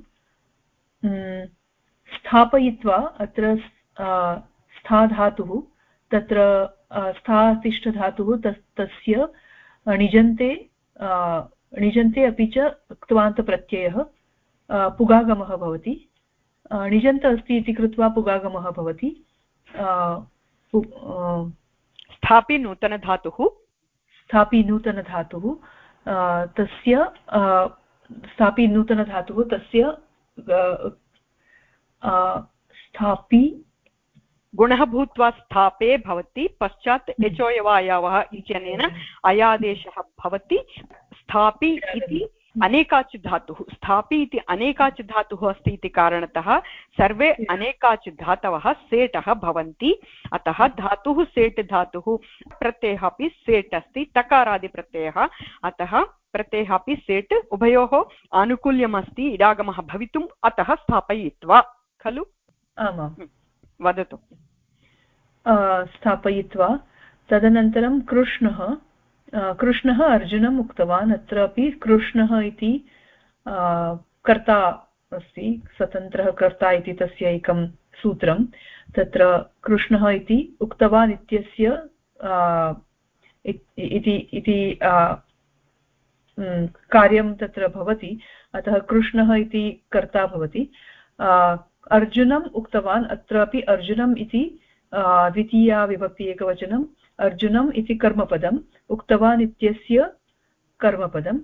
स्थापयित्वा अत्र स्था धातुः तत्र स्था तिष्ठधातुः तस् तस्य णिजन्ते णिजन्ते अपि च क्त्वान्तप्रत्ययः पुगागमः भवति। णिजन्त अस्ति इति कृत्वा पुगागमः भवति। स्थापि नूतनधातुः? स्थापि नूतनधातुः तस्य स्थापि नूतनधातुः तस्य स्थापि गुणः भूत्वा स्थापे भवति पश्चात् यचोयवायावः इत्यनेन अयादेशः भवति स्थापि इति अनेकाच् धातुः स्थापि इति अनेकाच् धातुः अस्ति इति कारणतः सर्वे अनेकाच् धातवः सेटः भवन्ति अतः धातुः सेट् धातुः प्रत्ययः अपि सेट् अस्ति तकारादिप्रत्ययः अतः प्रत्ययः अपि सेट् उभयोः आनुकूल्यमस्ति इडागमः भवितुम् अतः स्थापयित्वा। खलु? आमां वदतु। स्थापयित्वा तदनन्तरं कृष्णः कृष्णः अर्जुनम् उक्तवान्, अत्रापि कृष्णः इति कर्ता अस्ति, स्वतन्त्रः कर्ता इति तस्य एकं सूत्रं, तत्र कृष्णः इति उक्तवान् इत्यस्य इति कार्यं तत्र भवति, अतः कृष्णः इति कर्ता भवति। अर्जुनम् उक्तवान् अत्रापि अर्जुनम् इति द्वितीया विभक्ति एकवचनम् अर्जुनम् इति कर्मपदम् उक्तवान् इत्यस्य कर्मपदम्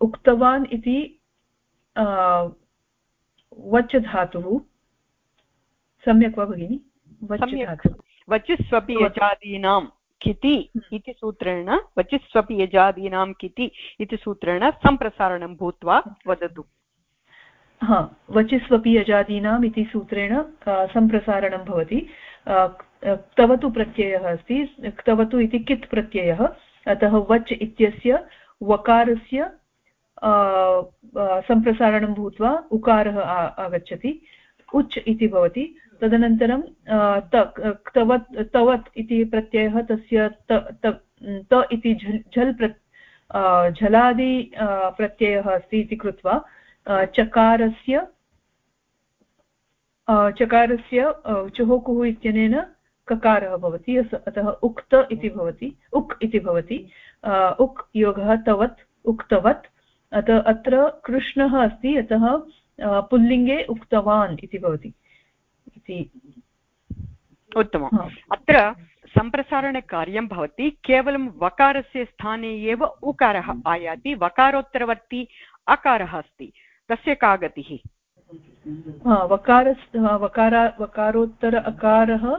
उक्तवान् इति वच् धातुः सम्यक् वा भगिनि? वच् धातुः वचिस्वपि यजादीनां किति हम्म। इति सूत्रेण वचिस्वपि यजादीनां किति इति सूत्रेण सम्प्रसारणं भूत्वा वदतु। हा, वचिस्वपि यजादीनाम् इति सूत्रेण सम्प्रसारणं भवति. क्तवतु प्रत्ययः अस्ति क्तवतु इति कित् प्रत्ययः? अतः वच् इत्यस्य वकारस्य सम्प्रसारणं भूत्वा उकारः आगच्छति. उच् इति भवति. तदनन्तरं तवत् तवत् इति प्रत्ययः, तस्य त इति झल् झल् प्र झलादि प्रत्ययः अस्ति इति कृत्वा चकारस्य चकारस्य चुहोकुः इत्यनेन ककारः भवति अतः उक्त इति भवति उक् इति भवति उक् योगः तवत् उक्तवत् अतः अत्र कृष्णः अस्ति अतः पुल्लिङ्गे उक्तवान् इति भवति इति। उत्तमम्। अत्र सम्प्रसारणकार्यं भवति केवलं वकारस्य स्थाने एव उकारः आयाति वकारोत्तरवर्ती अकारः अस्ति। तस्य का गतिः? वकार वकार, वकारोत्तर अकारः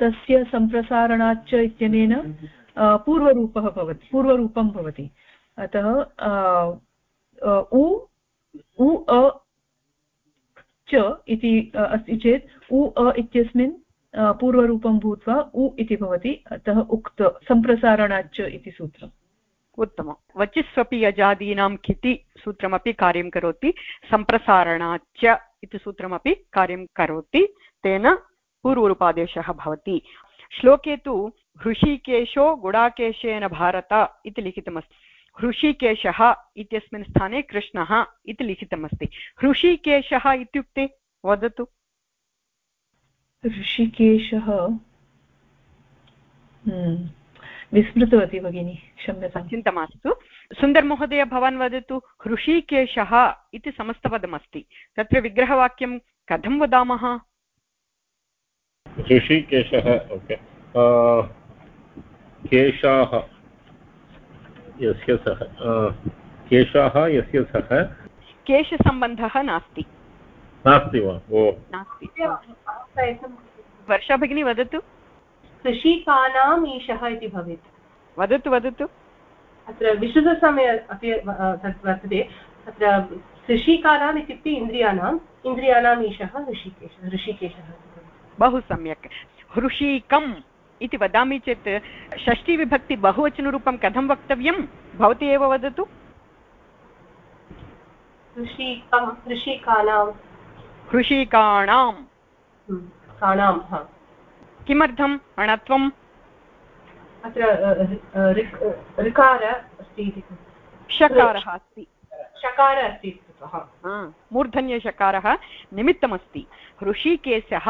तस्य सम्प्रसारणाच्च इत्यनेन पूर्वरूपः भवति, पूर्वरूपं भवति। अतः उ उ, अ, च इति अस्ति चेत्, उ, अ इत्यस्मिन् पूर्वरूपं भूत्वा उ इति भवति, अतः उक्त सम्प्रसारणाच्च इति सूत्रम्। उत्तमं वचिस्वपि यजादीनां किति सूत्रमपि कार्यं करोति सम्प्रसारणाच्च इति सूत्रमपि कार्यं करोति तेन पूर्वरूपादेशः भवति। श्लोके तु हृषिकेशो गुडाकेशेन भारत इति लिखितमस्ति। हृषिकेशः इत्यस्मिन् स्थाने कृष्णः इति लिखितमस्ति। हृषिकेशः इत्युक्ते वदतु। ऋषिकेशः हम्म, विस्मृतवती भगिनी क्षम्यतां चिन्ता मास्तु। सुन्दरमहोदय भवान् वदतु हृषिकेशः इति समस्तपदमस्ति। तत्र विग्रहवाक्यं कथं वदामः? ऋषिकेशः ओके। केशाः यस्य सः केशाः यस्य सः? केशसम्बन्धः नास्ति। नास्ति वा? ओ। नास्ति। वर्षा भगिनी वदतु। कृषिकानाम् ईशः इति भवेत्। वदतु वदतु। अत्र विशुद्धसमये अपि तत् वर्तते। तत्र कृषिकानाम् इत्युक्ते इन्द्रियाणाम् इन्द्रियाणाम् ईशः ऋषिकेशः ऋषिकेशः बहु सम्यक्। हृषीकम् इति वदामि चेत् षष्टिविभक्ति बहुवचनरूपं कथं वक्तव्यं? भवती एव वदतु। कृषिकं कृषिकाणां कृषिकाणां काणां किमर्थम् अणत्वम् अत्र ऋकार अस्ति इति षकारः अस्ति। षकार अस्ति मूर्धन्यषकारः निमित्तमस्ति। ऋषिकेशः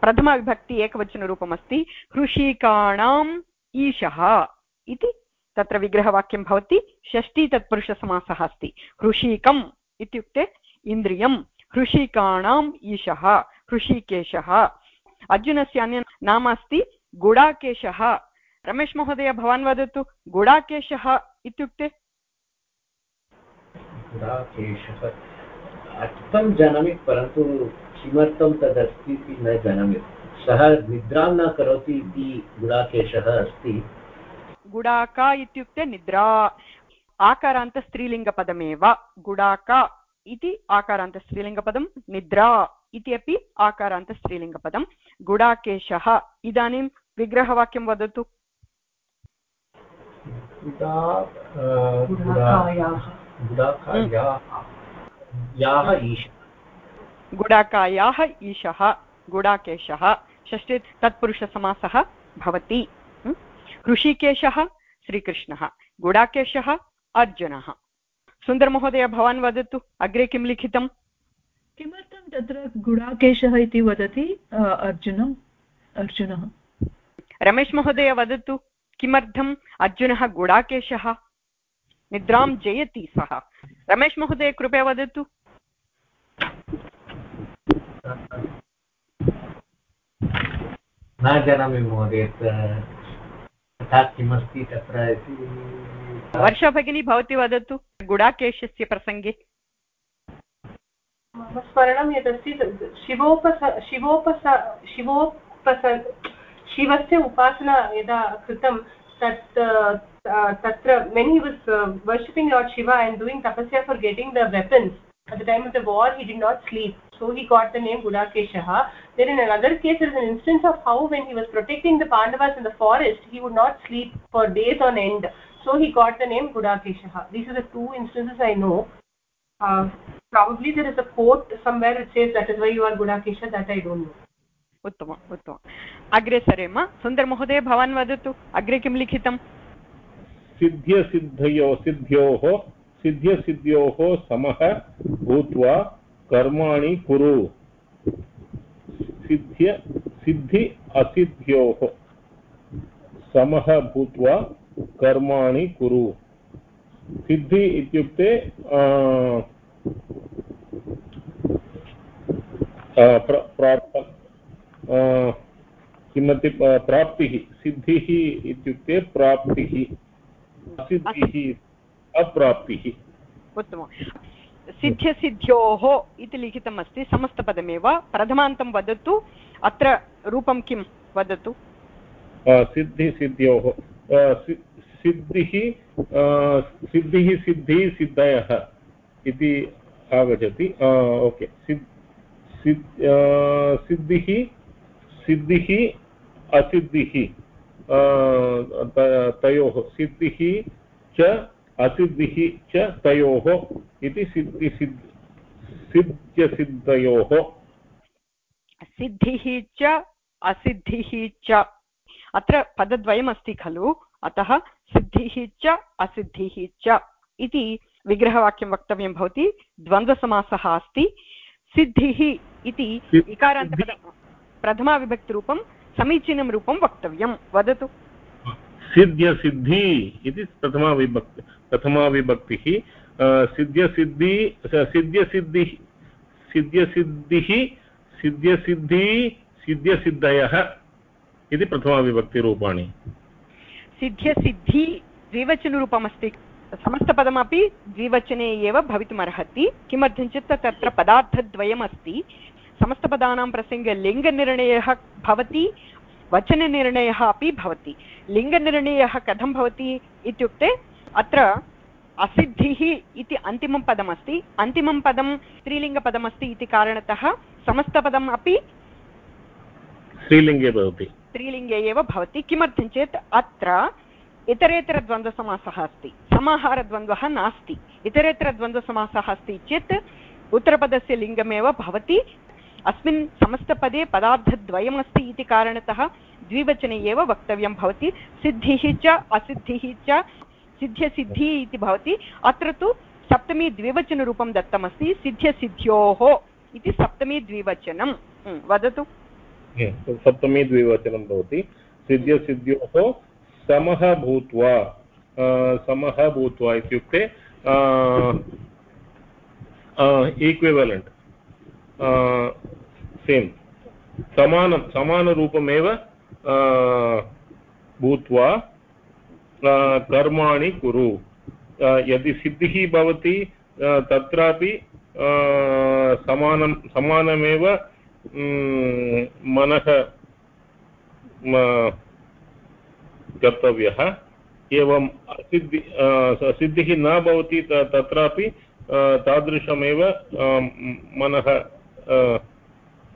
प्रथमविभक्ति एकवचनरूपमस्ति। हृषिकाणाम् ईशः इति तत्र विग्रहवाक्यं भवति। षष्ठी तत्पुरुषसमासः अस्ति। हृषिकम् इत्युक्ते इन्द्रियं हृषिकाणाम् ईशः। हृषिकेशः अर्जुनस्य अन्य नाम अस्ति गुडाकेशः। रमेश महोदय भवान् वदतु गुडाकेशः इत्युक्ते? गुडाकेशः। अर्थं जानामि परन्तु किमर्थं तदस्ति इति न जानामि। सः निद्रां न करोति इति गुडाकेशः अस्ति। गुडाका इत्युक्ते निद्रा। आकारान्तस्त्रीलिङ्गपदमेव। गुडाका इति आकारान्तस्त्रीलिङ्गपदं निद्रा। इति अपि आकारान्तस्त्रीलिङ्गपदं गुडाकेशः। इदानीं विग्रहवाक्यं वदतु। याः ईश। गुडाकायाः ईशः गुडाकेशः। षष्ठे तत्पुरुषसमासः भवति। ऋषिकेशः श्रीकृष्णः। गुडाकेशः अर्जुनः। सुन्दरमहोदय भवान् वदतु। अग्रे किं लिखितम् किमर्थं तत्र गुडाकेशः इति वदति? अर्जुनम् अर्जुनः। रमेश महोदय वदतु किमर्थम् अर्जुनः गुडाकेशः? निद्रां जयति सः। रमेश महोदय कृपया वदतु। न जानामि महोदय तथा किमस्ति तत्र वर्षा भगिनी भवती वदतु गुडाकेशस्य प्रसङ्गे। स्मरणं यदस्ति शिवोपस शिवोपस शिवोपस शिवस्य उपासना यदा कृतं तत् तत्र when he was uh, worshipping lord shiva and doing tapasya for getting the weapons at the time of the war he did not sleep so he got the name gudakeshah then in another case there is an instance of how when he was protecting the pandavas in the forest he would not sleep for days on end so he got the name gudakesha these are the two instances i know uh, probably there is a quote somewhere which says that is why you are gudakesha that i don't know. उत्तमम् उत्तमम् अग्रे सरेम सुन्दरमहोदय भवान् वदतु। अग्रे किं लिखितम् सिद्ध्यसिद्धयो सिद्ध्योः सिद्ध्यसिद्ध्योः समः भूत्वा कर्माणि कुरु। सिद्ध्य सिद्धि असिद्ध्योः समः भूत्वा कर्माणि कुरु। सिद्धि इत्युक्ते किमपि प्राप्तिः सिद्धिः इत्युक्ते प्राप्तिः असिद्धिः अप्राप्तिः। उत्तमम्। सिद्ध्यसिद्ध्योः इति लिखितम् अस्ति समस्तपदमेव। प्रथमान्तं वदतु अत्र रूपं किं वदतु? सिद्धिसिद्ध्योः सिद्धिः सिद्धिः सिद्धिः सिद्धयः। इति आगच्छति। ओके। सिद्धिः सिद्धिः, असिद्धिः। तयोः। सिद्धिः च, असिद्धिः च, तयोः इति सिद्धिसिद् सिद्ध्यसिद्धयोः। सिद्धिः च, असिद्धिः च। अत्र पदद्वयमस्ति खलु। अतः सिद्धिः च, असिद्धिः च इति विग्रहवाक्यं वक्तव्यं भवति द्वन्द्वसमासः अस्ति। सिद्धिः इति इकारान्तपदं प्रथमाविभक्तिरूपं समीचीनं रूपं वक्तव्यं। वदतु। सिद्ध्यसिद्धि इति प्रथमाविभक्ति प्रथमाविभक्तिः सिद्ध्यसिद्धि सिद्ध्यसिद्धिः सिद्ध्यसिद्धिः सिद्ध्यसिद्धि सिद्ध्यसिद्धयः इति प्रथमाविभक्तिरूपाणि। सिद्ध्यसिद्धि द्विवचनरूपमस्ति। समस्तपदमपि द्विवचने एव भवितुमर्हति। किमर्थं चेत् तत्र पदार्थद्वयमस्ति। समस्तपदानां प्रसङ्गे लिङ्गनिर्णयः भवति वचननिर्णयः अपि भवति। लिङ्गनिर्णयः कथं भवति इत्युक्ते अत्र असिद्धिः इति अन्तिमं पदमस्ति। अन्तिमं पदं स्त्रीलिङ्गपदमस्ति इति कारणतः समस्तपदम् अपि स्त्रीलिङ्गे भवति। स्त्रीलिङ्गे एव भवति। किमर्थं चेत् अत्र इतरेतरद्वन्द्वसमासः अस्ति। समाहारद्वन्द्वः नास्ति। इतरेतरद्वन्द्वसमासः अस्ति चेत् उत्तरपदस्य लिङ्गमेव भवति। अस्मिन् समस्तपदे पदार्थद्वयमस्ति इति कारणतः द्विवचने एव वक्तव्यं भवति। सिद्धिः च असिद्धिः च सिद्ध्यसिद्धिः इति भवति। अत्र तु सप्तमी द्विवचनरूपं दत्तमस्ति, सिद्ध्यसिद्ध्योः इति सप्तमी द्विवचनं। वदतु। सप्तमी द्विवचनं भवति। सिद्ध्यसिद्ध्योः समः भूत्वा। समः भूत्वा इत्युक्ते ईक्विवलेण्ट् सेम् समानं समानरूपमेव भूत्वा कर्माणि कुरु यदि सिद्धिः भवति तत्रापि समानं समानमेव मनः कर्तव्यः एवं सिद्धि सिद्धिः न भवति तत्रापि तादृशमेव मनः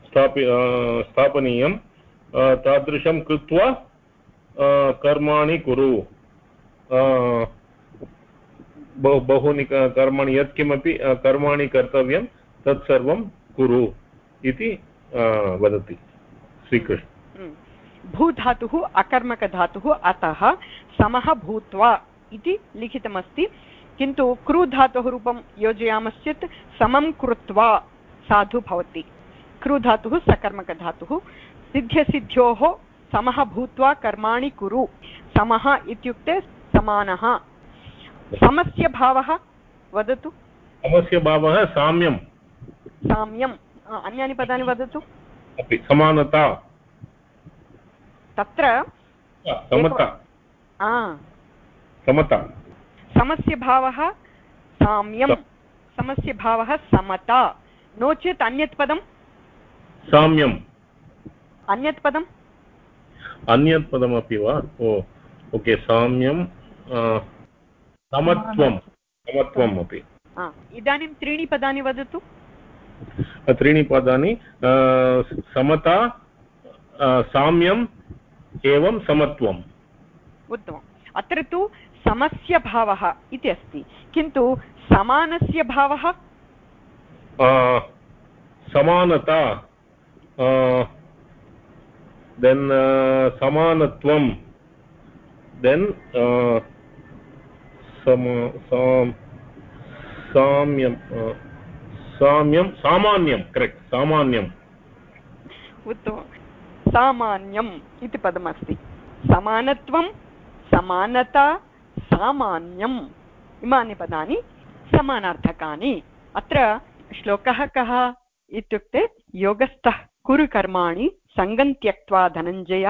स्थापि स्थापनीयं। तादृशं कृत्वा कर्माणि कुरु। बहु, बहूनि कर्माणि यत्किमपि कर्माणि कर्तव्यं, तत्सर्वं कुरु इति वदति श्रीकृष्ण। भूधातुः अकर्मकधातुः अतः समः भूत्वा इति लिखितमस्ति। किन्तु क्रूधातोः रूपं योजयामश्चेत् समं कृत्वा साधु भवति। क्रूधातुः सकर्मकधातुः। सिद्ध्यसिद्ध्योः समः भूत्वा कर्माणि कुरु। समः इत्युक्ते समानः। समस्य भावः वदतु। समस्य भावः साम्यं साम्यम्। अन्यानि पदानि वदतु। समानता। तत्र समता। समता। समस्य भावः साम्यं समस्य भावः समता। नो चेत् अन्यत् पदं? साम्यम्। अन्यत् पदम् अन्यत् पदमपि वा? ओ ओके साम्यं समत्वं समत्वम् अपि इदानीं त्रीणि पदानि वदतु। त्रीणि पदानि समता साम्यम् एवं समत्वम्। उत्तमम्। अत्र तु समस्य भावः इति अस्ति। किन्तु समानस्य भावः समानता देन् समानत्वं देन् साम्यं साम्यं सामान्यं करेक्ट् सामान्यम् उत्तमं सामान्यम् इति पदमस्ति समानत्वं समानता सामान्यम् इमानि पदानि समानार्थकानि अत्र श्लोकः कः इत्युक्ते योगस्थः कुरु कर्माणि सङ्गं त्यक्त्वा धनञ्जय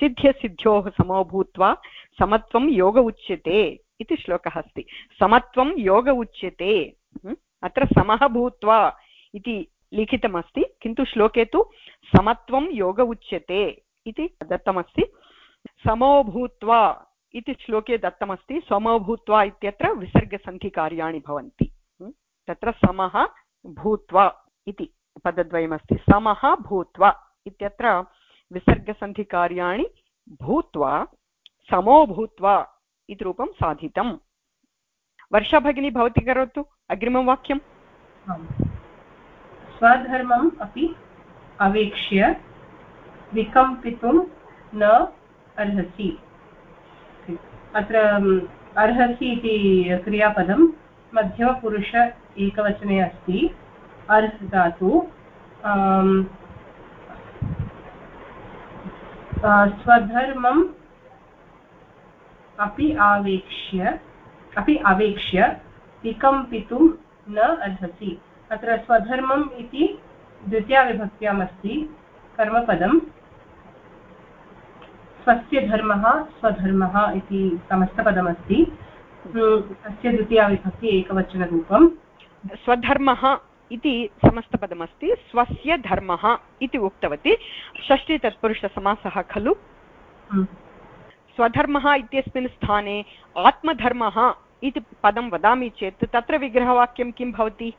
सिद्ध्यसिद्ध्योः समो भूत्वा समत्वं योग उच्यते इति श्लोकः अस्ति समत्वं योग उच्यते अत्र समः भूत्वा इति लिखितमस्ति, किन्तु श्लोके तु समत्वं योग उच्यते इति दत्तमस्ति। समो भूत्वा इति श्लोके दत्तमस्ति समो भूत्वा इत्यत्र विसर्गसन्धिकार्याणि भवन्ति। तत्र समः भूत्वा इति पदद्वयमस्ति। समः भूत्वा इत्यत्र विसर्गसन्धिकार्याणि भूत्वा समो भूत्वा इति रूपं साधितम्। वर्षा भगिनी, भवती करोतु अग्रिमं वाक्यं स्वधर्मम् अपि अवेक्ष्य, विकम्पितुं न अर्हसि। अत्र अर्हसि इति क्रियापदं मध्यमपुरुष एकवचने अस्ति। अर्ह धातु स्वधर्मम् अपि आवेक्ष्य, अपि अवेक्ष्य, विकम्पितुं न अर्हसि। अत्र स्वधर्मम् इति द्वितीयाविभक्त्याम् अस्ति कर्मपदं। स्वस्य धर्मः स्वधर्मः इति समस्तपदमस्ति। अस्य द्वितीयाविभक्ति एकवचनरूपं स्वधर्मः इति समस्तपदमस्ति स्वस्य धर्मः इति उक्तवती। षष्टितत्पुरुषसमासः खलु। स्वधर्मः इत्यस्मिन् स्थाने आत्मधर्मः इति पदं वदामि चेत् तत्र विग्रहवाक्यं किं भवति?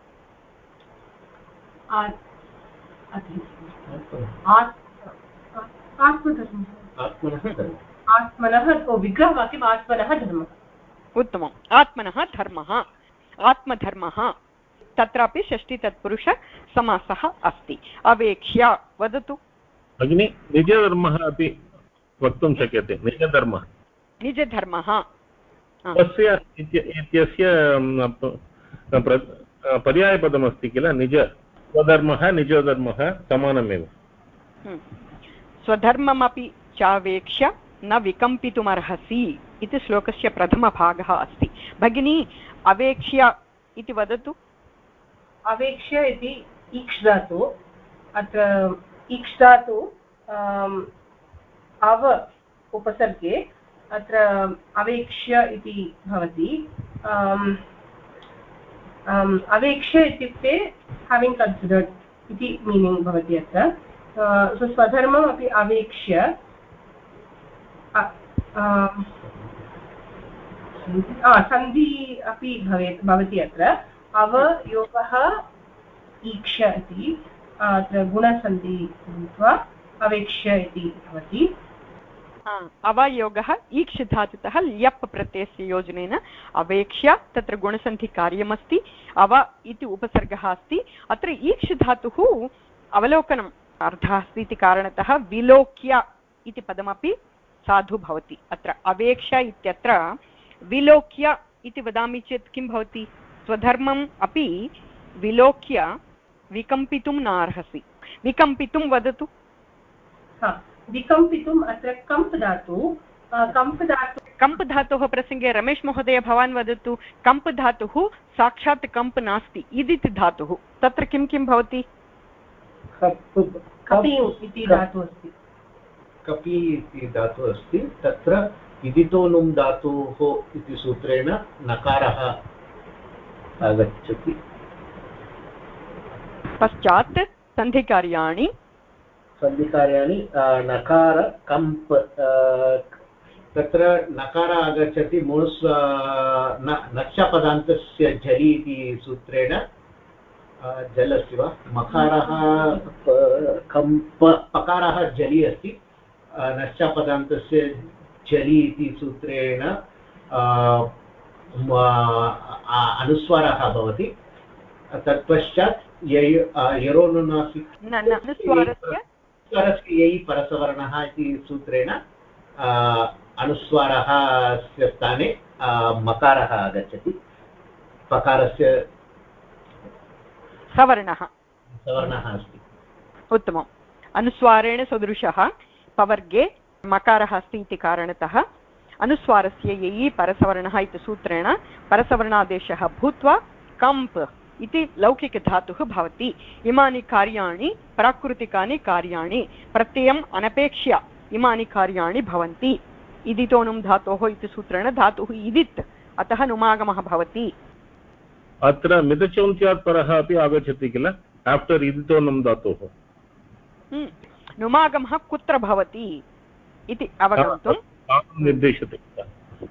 आत्मनः विग्रहवाक्यम् आत्मनः धर्मः। उत्तमम्। आत्मनः धर्मः। आत्मधर्मः। तत्रापि षष्टितत्पुरुषसमासः अस्ति। अवेक्ष्य। वदतु। भगिनि निजधर्मः अपि वक्तुं शक्यते। निजधर्मः। निजधर्मः। तस्य इत्यस्य पर्यायपदमस्ति किल? निज स्वधर्मः निजधर्मः समानमेव। हम्म। स्वधर्ममपि चावेक्ष्य न विकम्पितुमर्हसि इति श्लोकस्य प्रथमभागः अस्ति। भगिनी अवेक्ष्य इति वदतु। अवेक्ष्य इति ईक्ष् धातु। अत्र ईक्ष् धातु अव उपसर्गे अत्र अवेक्ष्य इति भवति। अवेक्ष्य इत्युक्ते हेविङ्ग् कन्सिडर्ड् इति मीनिङ्ग् भवति अत्र स्वधर्मम् अपि अवेक्ष्य सन्धि अपि भवेत् भवति अत्र अवयोगः ईक्ष इति अत्र गुणसन्धि भूत्वा अवेक्ष्य इति भवति अवयोगः ईक्ष धातुतः ल्यप् प्रत्ययस्य योजनेन अवेक्ष्य तत्र गुणसन्धिकार्यमस्ति, अव इति उपसर्गः अस्ति। अत्र ईक्ष धातुः अवलोकनम् अर्थः अस्ति इति कारणतः विलोक्य इति पदमपि साधु भवति। अत्र अवेक्ष इत्यत्र विलोक्य इति वदामि चेत् किं भवति? स्वधर्मम् अपि विलोक्य विकम्पितुं नार्हसि। विकम्पितुं वदतु। विकम्पितुम् अत्र कम्प् धातु कम्प् धातु कम्प् धातोः प्रसङ्गे रमेश महोदय भवान् वदतु कम्प् धातुः साक्षात् कम्प् नास्ति इदिति धातुः तत्र किं किं भवति? कपि इति धातुः अस्ति। कपि इति धातुः अस्ति तत्र इदितोनुं धातोः इति सूत्रेण नकारः आगच्छति। पश्चात् सन्धिकार्याणि सन्धिकार्याणि नकार, कम्प् तत्र नकार आगच्छति मुणुस् नक्षपदान्तस्य झलि इति सूत्रेण जल् अस्ति वा? मकारः कम्प, पकारः जलि अस्ति नश्चपदान्तस्य जलि इति सूत्रेण अनुस्वारः भवति। तत्पश्चात् यरोनुनासिक स्वरस्य यै परसवर्णः इति सूत्रेण अनुस्वारः स्थाने मकारः आगच्छति। पकारस्य सवर्णः। सवर्णः अस्ति। उत्तमम्। अनुस्वारेण सदृशः पवर्गे मकारः अस्ति इति कारणतः अनुस्वारस्य ययि परसवर्णः इति सूत्रेण परसवर्णादेशः भूत्वा कम्प् इति लौकिकधातुः भवति इमानि कार्याणि प्राकृतिकानि कार्याणि प्रत्ययम् अनपेक्ष्य इमानि कार्याणि भवन्ति इदितोनुं धातोः इति सूत्रेण धातुः इदित् अतः नुमागमः भवति अत्र मितचौन्त्यात् परः अपि आगच्छति किल आफ्टर् इदितोनं धातोः हम्म। नुमागमः कुत्र भवति इति अवगन्तुं निर्दिशति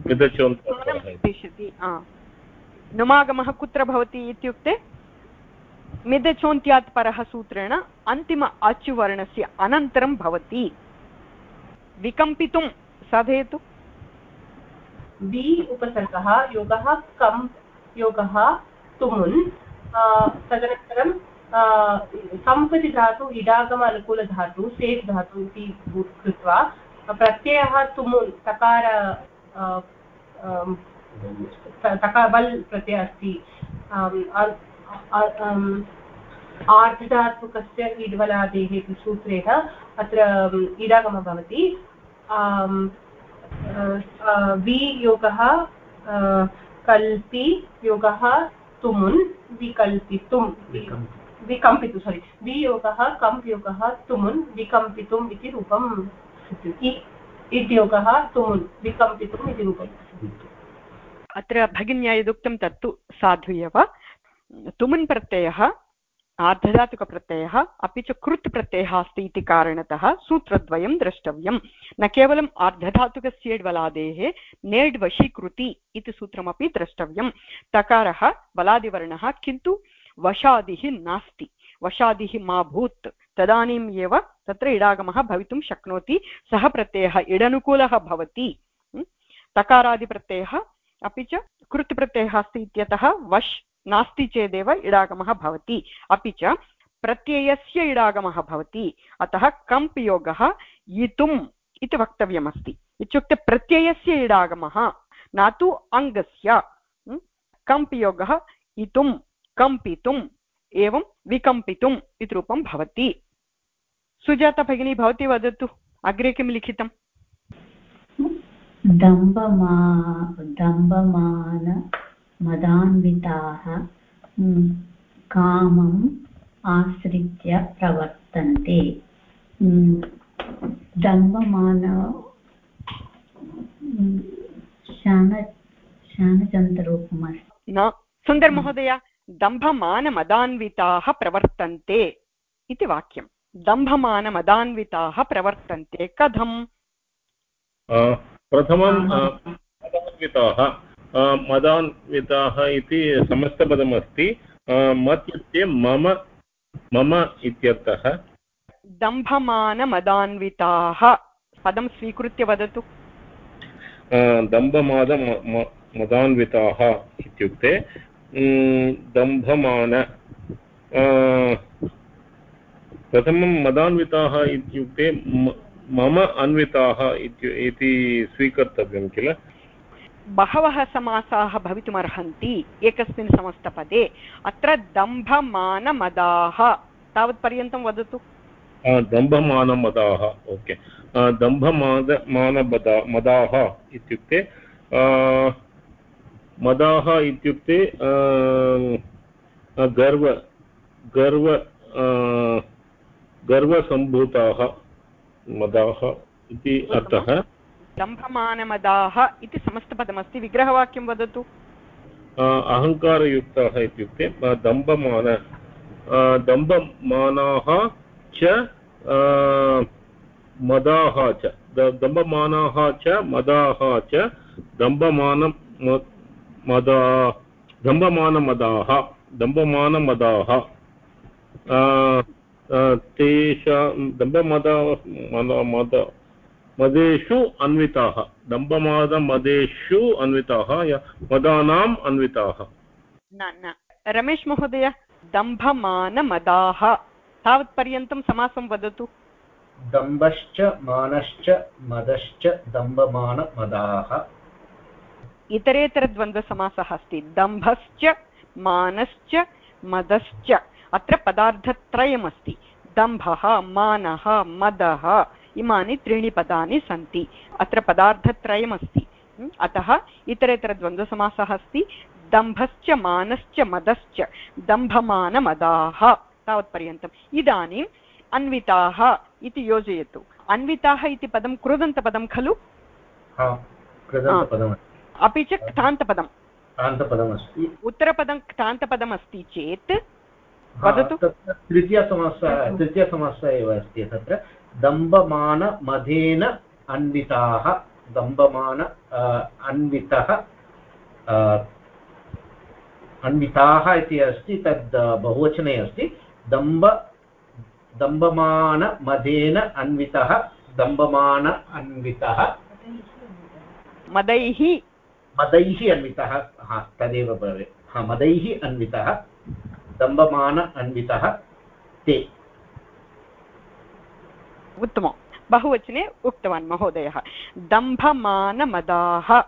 निर्दिशति नुमागमः कुत्र भवति इत्युक्ते मिदचोन्त्यात् परः सूत्रेण अन्तिम अचुवर्णस्य अनन्तरं भवति। विकम्पितुं साधयतु। वि उपसर्गः, योगः, कम्, योगः, तुमुन् तदनन्तरं कम्पति धातु, इडागम अनुकूलधातु सेट् धातु इति कृत्वा, प्रत्ययः तुमुन्, तकार तकार बल् प्रत्ययः अस्ति आर्धधात्मकस्य इड्वलादेः इति सूत्रेण अत्र इडागमः भवति। वि योगः कल्पि योगः तुमुन् विकल्पितुं विकम्पितु। सोरि वियोगः कम्प् योगः तुमुन् विकम्पितुम् इति रूपं इद्योगः तुमुन् विकम्पितुम् इति रूपम्। अत्र भगिन्या यदुक्तं तत्तु साधु एव तुमुन् प्रत्ययः आर्धधातुकप्रत्ययः अपि च कृत् प्रत्ययः अस्ति इति कारणतः सूत्रद्वयं द्रष्टव्यं न केवलम् आर्धधातुकस्येड्वलादेः नेड् वशीकृति इति सूत्रमपि द्रष्टव्यं तकारः बलादिवर्णः, किन्तु वशादिः नास्ति। वशादिः मा भूत्, तदानीम् एव तत्र इडागमः भवितुं शक्नोति। सः प्रत्ययः इडनुकूलः भवति। तकारादिप्रत्ययः अपि च कृत् अस्ति इत्यतः वश् नास्ति चेदेव इडागमः भवति। अपि च प्रत्ययस्य इडागमः भवति। अतः कम्प् योगः इतुम् इति वक्तव्यमस्ति। इत्युक्ते प्रत्ययस्य इडागमः न तु अङ्गस्य। कम्प् योगः इतुं कम्पितुम् एवं विकम्पितुम् इति रूपं भवति। सुजाता भगिनी, भवती वदतु। अग्रे किं लिखितम्? दम्भमा दम्भमान मदान्विताः कामम् आश्रित्य प्रवर्तन्ते। दम्भमान शान शानचन्तरूपमस्ति न सुन्दरमहोदय दम्भमानमदान्विताः प्रवर्तन्ते इति वाक्यं दम्भमानमदान्विताः प्रवर्तन्ते कथम्? प्रथमं मदान्विताः मदान्विताः इति समस्तपदमस्ति मत् इत्युक्ते मम मम इत्यर्थः। दम्भमानमदान्विताः। पदं स्वीकृत्य वदतु। दम्भमाद मदान्विताः इत्युक्ते दम्भमान प्रथमं मदान्विताः इत्युक्ते मम अन्विताः इति स्वीकर्तव्यं किल? बहवः समासाः भवितुमर्हन्ति एकस्मिन् समस्तपदे। अत्र दम्भमानमदाः। तावत्पर्यन्तं वदतु। दम्भमानमदाः ओके। दम्भमाद मानमदा मदाः इत्युक्ते मदाः इत्युक्ते गर्व गर्व गर्वसम्भूताः। मदाः इति अर्थः। दम्भमानमदाः इति समस्तपदमस्ति। विग्रहवाक्यं वदतु। अहङ्कारयुक्ताः इत्युक्ते दम्भमान। दम्भमानाः च मदाः च। दम्भमानाः च मदाः च दम्भमान मदा दम्भमानमदाः दम्भमानमदाः। तेषां दम्भमदा मद मदेषु अन्विताः दम्भमानमदेषु अन्विताः मदानाम् अन्विताः न न रमेश महोदय दम्भमानमदाः तावत्पर्यन्तं समासं वदतु दम्भश्च मानश्च मदश्च दम्भमानमदाः इतरेतरद्वन्द्वसमासः अस्ति दम्भश्च मानश्च मदश्च अत्र पदार्थत्रयमस्ति। दम्भः मानः मदः इमानि त्रीणि पदानि सन्ति। अत्र पदार्थत्रयमस्ति। म्, अतः इतरेतरद्वन्द्वसमासः अस्ति। दम्भश्च मानश्च मदश्च। दम्भमानमदाः तावत्पर्यन्तम्। इदानीम् अन्विताः इति योजयतु। अन्विताः इति पदं कृदन्तपदं खलु? हा कृदन्तपदमस्ति अपि च क्तान्तपदम् क्रान्तपदमस्ति उत्तरपदं क्तान्तपदमस्ति चेत् हा, वदतु। तृतीयसमस्या तृतीयसमस्या एव अस्ति तत्र। दम्भमानमधेन अन्विताः दम्भमान अ, अन्वितः अन्विताः इति अस्ति तद् बहुवचने अस्ति। दम्भ दम्भमानमधेन अन्वितः दम्भमान अन्वितः। मदैः। मदैः अन्वितः हा तदेव भवेत्। हा मदैः अन्वितः। दम्भमान अन्वितः ते। उत्तमं। बहुवचने उक्तवान् महोदयः। दम्भमानमदाः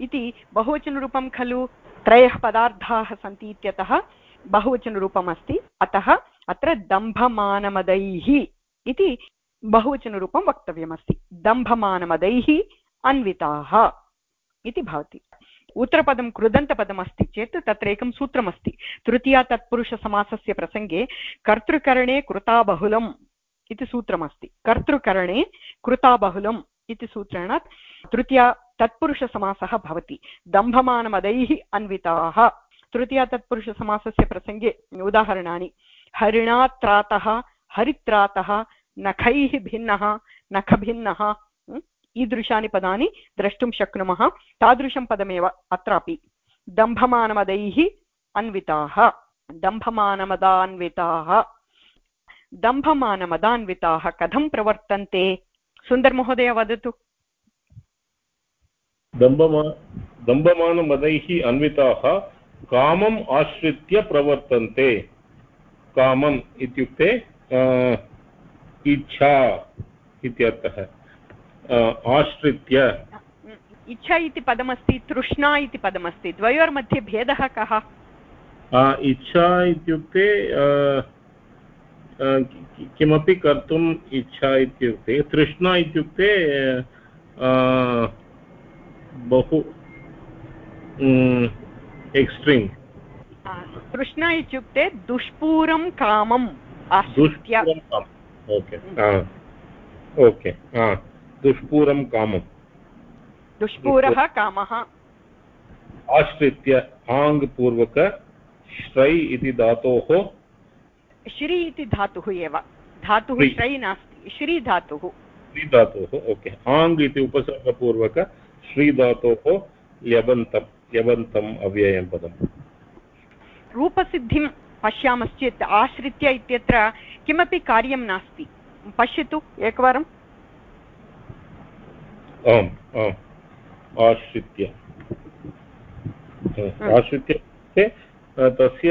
इति बहुवचनरूपं खलु? त्रयः पदार्थाः सन्ति इत्यतः बहुवचनरूपम् अस्ति अतः अत्र दम्भमानमदैः इति बहुवचनरूपं वक्तव्यमस्ति। दम्भमानमदैः अन्विताः इति भवति। उत्तरपदं कृदन्तपदमस्ति चेत् तत्र एकं सूत्रमस्ति। तृतीया तत्पुरुषसमासस्य प्रसङ्गे, कर्तृकरणे कृताबहुलम् इति सूत्रमस्ति। कर्तृकरणे कृताबहुलम् इति सूत्रेण तृतीया तत्पुरुषसमासः भवति। दम्भमानमदैः अन्विताः। तृतीया तत्पुरुषसमासस्य प्रसङ्गे उदाहरणानि। हरिणात्रातः, हरित्रातः, नखैः भिन्नः, नखभिन्नः ईदृशानि पदानि द्रष्टुं शक्नुमः। तादृशं पदमेव अत्रापि। दम्भमानमदैः अन्विताः। दम्भमानमदान्विताः। दम्भमानमदान्विताः कथं प्रवर्तन्ते? सुन्दरमहोदय, वदतु। दम्भमा, दम्भमानमदैः अन्विताः कामम् आश्रित्य प्रवर्तन्ते। कामम् इत्युक्ते इच्छा इत्यर्थः। आश्रित्य। इच्छा इति पदमस्ति तृष्णा इति पदमस्ति द्वयोर्मध्ये भेदः कः? इच्छा इत्युक्ते किमपि कर्तुम् इच्छा इत्युक्ते तृष्णा इत्युक्ते बहु एक्स्ट्रीम्। तृष्णा इत्युक्ते दुष्पूरं कामम् ओके ओके दुष्पूरं कामम् दुष्पूरः कामः। आश्रित्य आङ् पूर्वक श्रै इति धातोः। श्री इति धातुः एव। धातुः श्री। श्रै नास्ति। श्री धातुः। श्रीधातोः ओके। आङ् इति उपसर्गपूर्वक श्रीधातोः ल्यबन्तं ल्यबन्तम् अव्ययं पदम्। रूपसिद्धिं पश्यामश्चेत् आश्रित्य इत्यत्र किमपि कार्यं नास्ति। पश्यतु एकवारम्। आम् आम्। आश्रित्य। आश्रित्य तस्य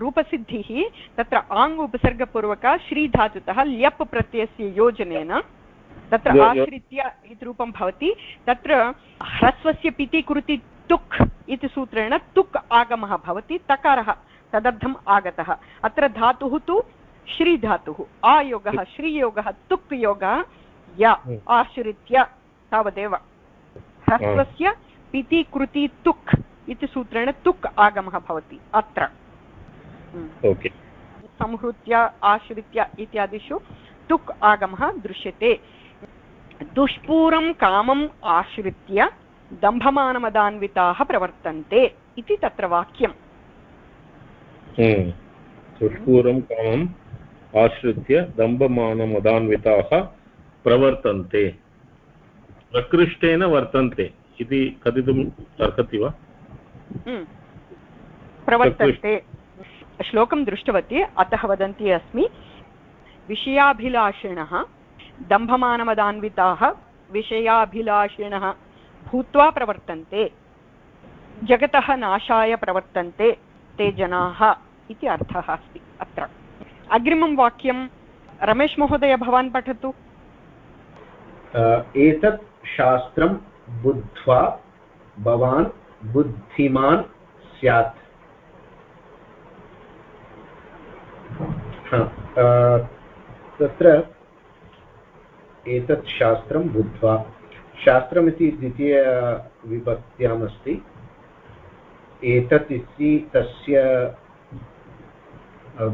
रूपसिद्धिः तत्र आङ् उपसर्गपूर्वक श्रीधातुतः ल्यप् प्रत्ययस्य योजनेन तत्र आश्रित्य इति रूपं भवति। तत्र ह्रस्वस्य पिति कृति तुक् इति सूत्रेण तुक् आगमः भवति तकारः तदर्थम् आगतः। अत्र धातुः तु श्रीधातुः आयोगः श्रीयोगः तुक् योगः य हम्म। आश्रित्य तावदेव ह्रस्वस्य पिति कृति तुक् इति सूत्रेण तुक् आगमः भवति अत्र हम्म। संहृत्य आश्रित्य इत्यादिषु तुक् आगमः दृश्यते दुष्पूरं कामम् आश्रित्य दम्भमानमदान्विताः प्रवर्तन्ते इति तत्र वाक्यम् हम्म। दुष्पूरं कामम् आश्रित्य दम्भमानमदान्विताः प्रवर्तन्ते। प्रकृष्टेन वर्तन्ते। इति कथितुम् अर्हति वा? हम्म। प्रवर्तन्ते। श्लोकं दृष्टवती, अतः वदन्ती अस्मि। विषयाभिलाषिणः दम्भमानमदान्विताः विषयाभिलाषिणः भूत्वा प्रवर्तन्ते। जगतः नाशाय प्रवर्तन्ते ते जनाः इति अर्थः अस्ति अत्र। अग्रिमं वाक्यं रमेश महोदय भवान् पठतु। एतत् शास्त्रं बुद्ध्वा भवान् बुद्धिमान् स्यात्। तत्र एतत् शास्त्रं बुद्ध्वा। शास्त्रमिति द्वितीयविभक्त्यामस्ति। एतत् इति तस्य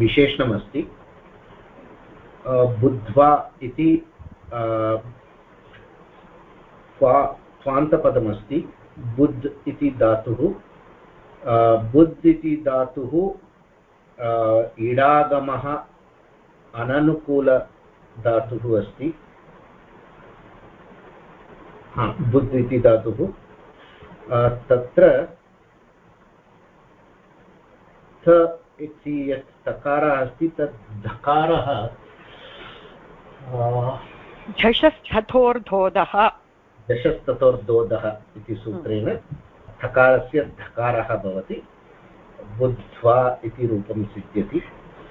विशेषणमस्ति। बुद्ध्वा इति स्वान्तपदमस्ति बुद्ध इति धातुः बुद्ध इति धातुः इडागमः अननुकूलधातुः अस्ति। बुद्ध इति धातुः। तत्र थ इति यत् तकारः अस्ति, तत् धकारः झषस्थथोर्धोदः दशस्ततोर्दोदः इति सूत्रेण धकारस्य धकारः भवति बुद्ध्वा इति रूपं सिद्ध्यति।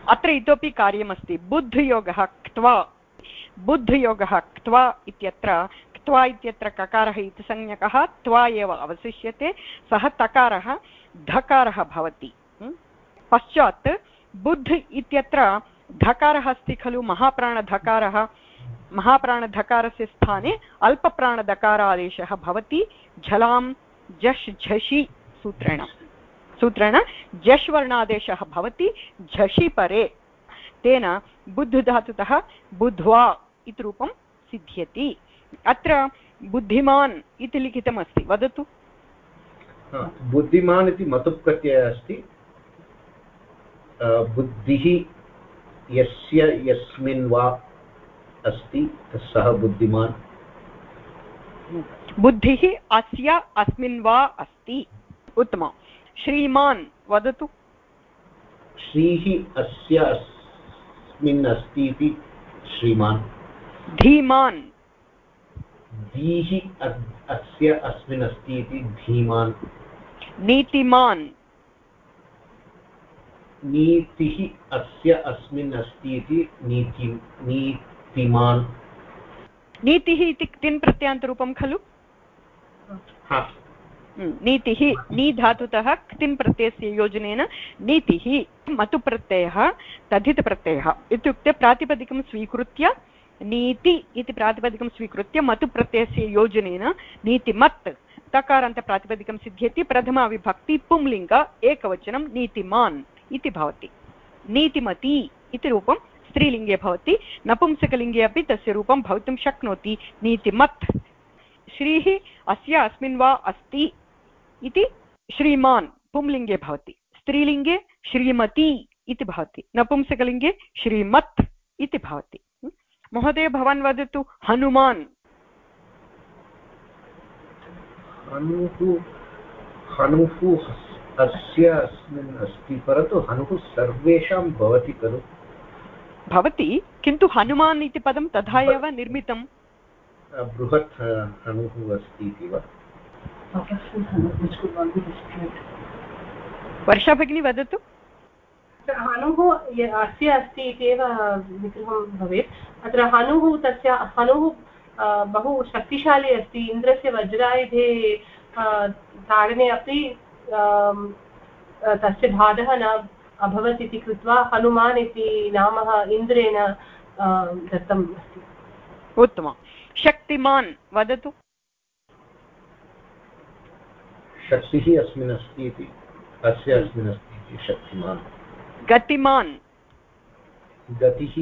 अत्र इतोपि कार्यमस्ति बुद्धयोगः क्त्वा बुद्धयोगः क्त्वा इत्यत्र क्त्वा इत्यत्र ककारः इति संज्ञकः त्वा एव अवशिष्यते सः तकारः धकारः भवति। पश्चात् बुद्ध इत्यत्र धकारः अस्ति खलु महाप्राणधकारः महाप्राणधकारस्य स्थाने अल्पप्राणधकारादेशः भवति झलां झष् झषि सूत्रेण। सूत्रेण झष् वर्णादेशः भवति झषि परे। तेन बुद्धधातुतः बुद्ध्वा इति रूपं सिद्ध्यति। अत्र बुद्धिमान् इति लिखितमस्ति, वदतु। बुद्धिमान् इति मतुप्रत्ययः अस्ति। बुद्धिः यस्य यस्मिन् वा अस्ति सः बुद्धिमान्। बुद्धिः अस्य अस्मिन् वा अस्ति? उत्तमं। श्रीमान् वदतु। श्रीः अस्य अस्मिन् अस्ति इति श्रीमान्। धीमान्। धीः अस्य अस्मिन् अस्ति इति धीमान्। नीतिमान्। नीतिः अस्य अस्मिन् अस्ति इति नीति नीतिमान् नीतिः इति तिन् प्रत्ययान्तरूपं खलु? नीतिः नी धातुतः क्तिन् प्रत्ययस्य योजनेन नीतिः मतुप्रत्ययः तद्धितप्रत्ययः इत्युक्ते प्रातिपदिकं स्वीकृत्य नीति इति प्रातिपदिकं स्वीकृत्य मतुप्रत्ययस्य योजनेन नीतिमत् तकारान्तप्रातिपदिकं सिद्ध्यति प्रथमाविभक्ति पुंलिङ्ग एकवचनं नीतिमान् इति भवति। नीतिमती इति रूपं स्त्रीलिङ्गे भवति, नपुंसकलिङ्गे अपि तस्य रूपं भवितुं शक्नोति। नीतिमत्। श्रीः अस्य अस्मिन् वा अस्ति इति श्रीमान् पुंलिङ्गे भवति। स्त्रीलिङ्गे श्रीमती इति भवति। नपुंसकलिङ्गे श्रीमत् इति भवति। महोदय, भवान् वदतु, हनुमान्। हनुः अस्य अस्मिन् अस्ति, परन्तु हनुः सर्वेषां भवति खलु। भवति किन्तु हनुमान् इति पदं तथा एव निर्मितं बृहत् हनुः अस्ति इति वा? वर्षा भगिनी वदतु हनुः अस्य अस्ति इत्येव विग्रहं भवेत्। अत्र हनुः तस्य हनुः बहु शक्तिशाली अस्ति। इन्द्रस्य वज्रायुधे ताडने अपि तस्य बाधः न अभवत् इति कृत्वा हनुमान् इति नाम इन्द्रेण दत्तम् अस्ति। उत्तमं शक्तिमान् वदतु। शक्तिः अस्मिन् अस्ति इति। अस्य अस्मिन् अस्ति इति शक्तिमान्। गतिमान्। गतिः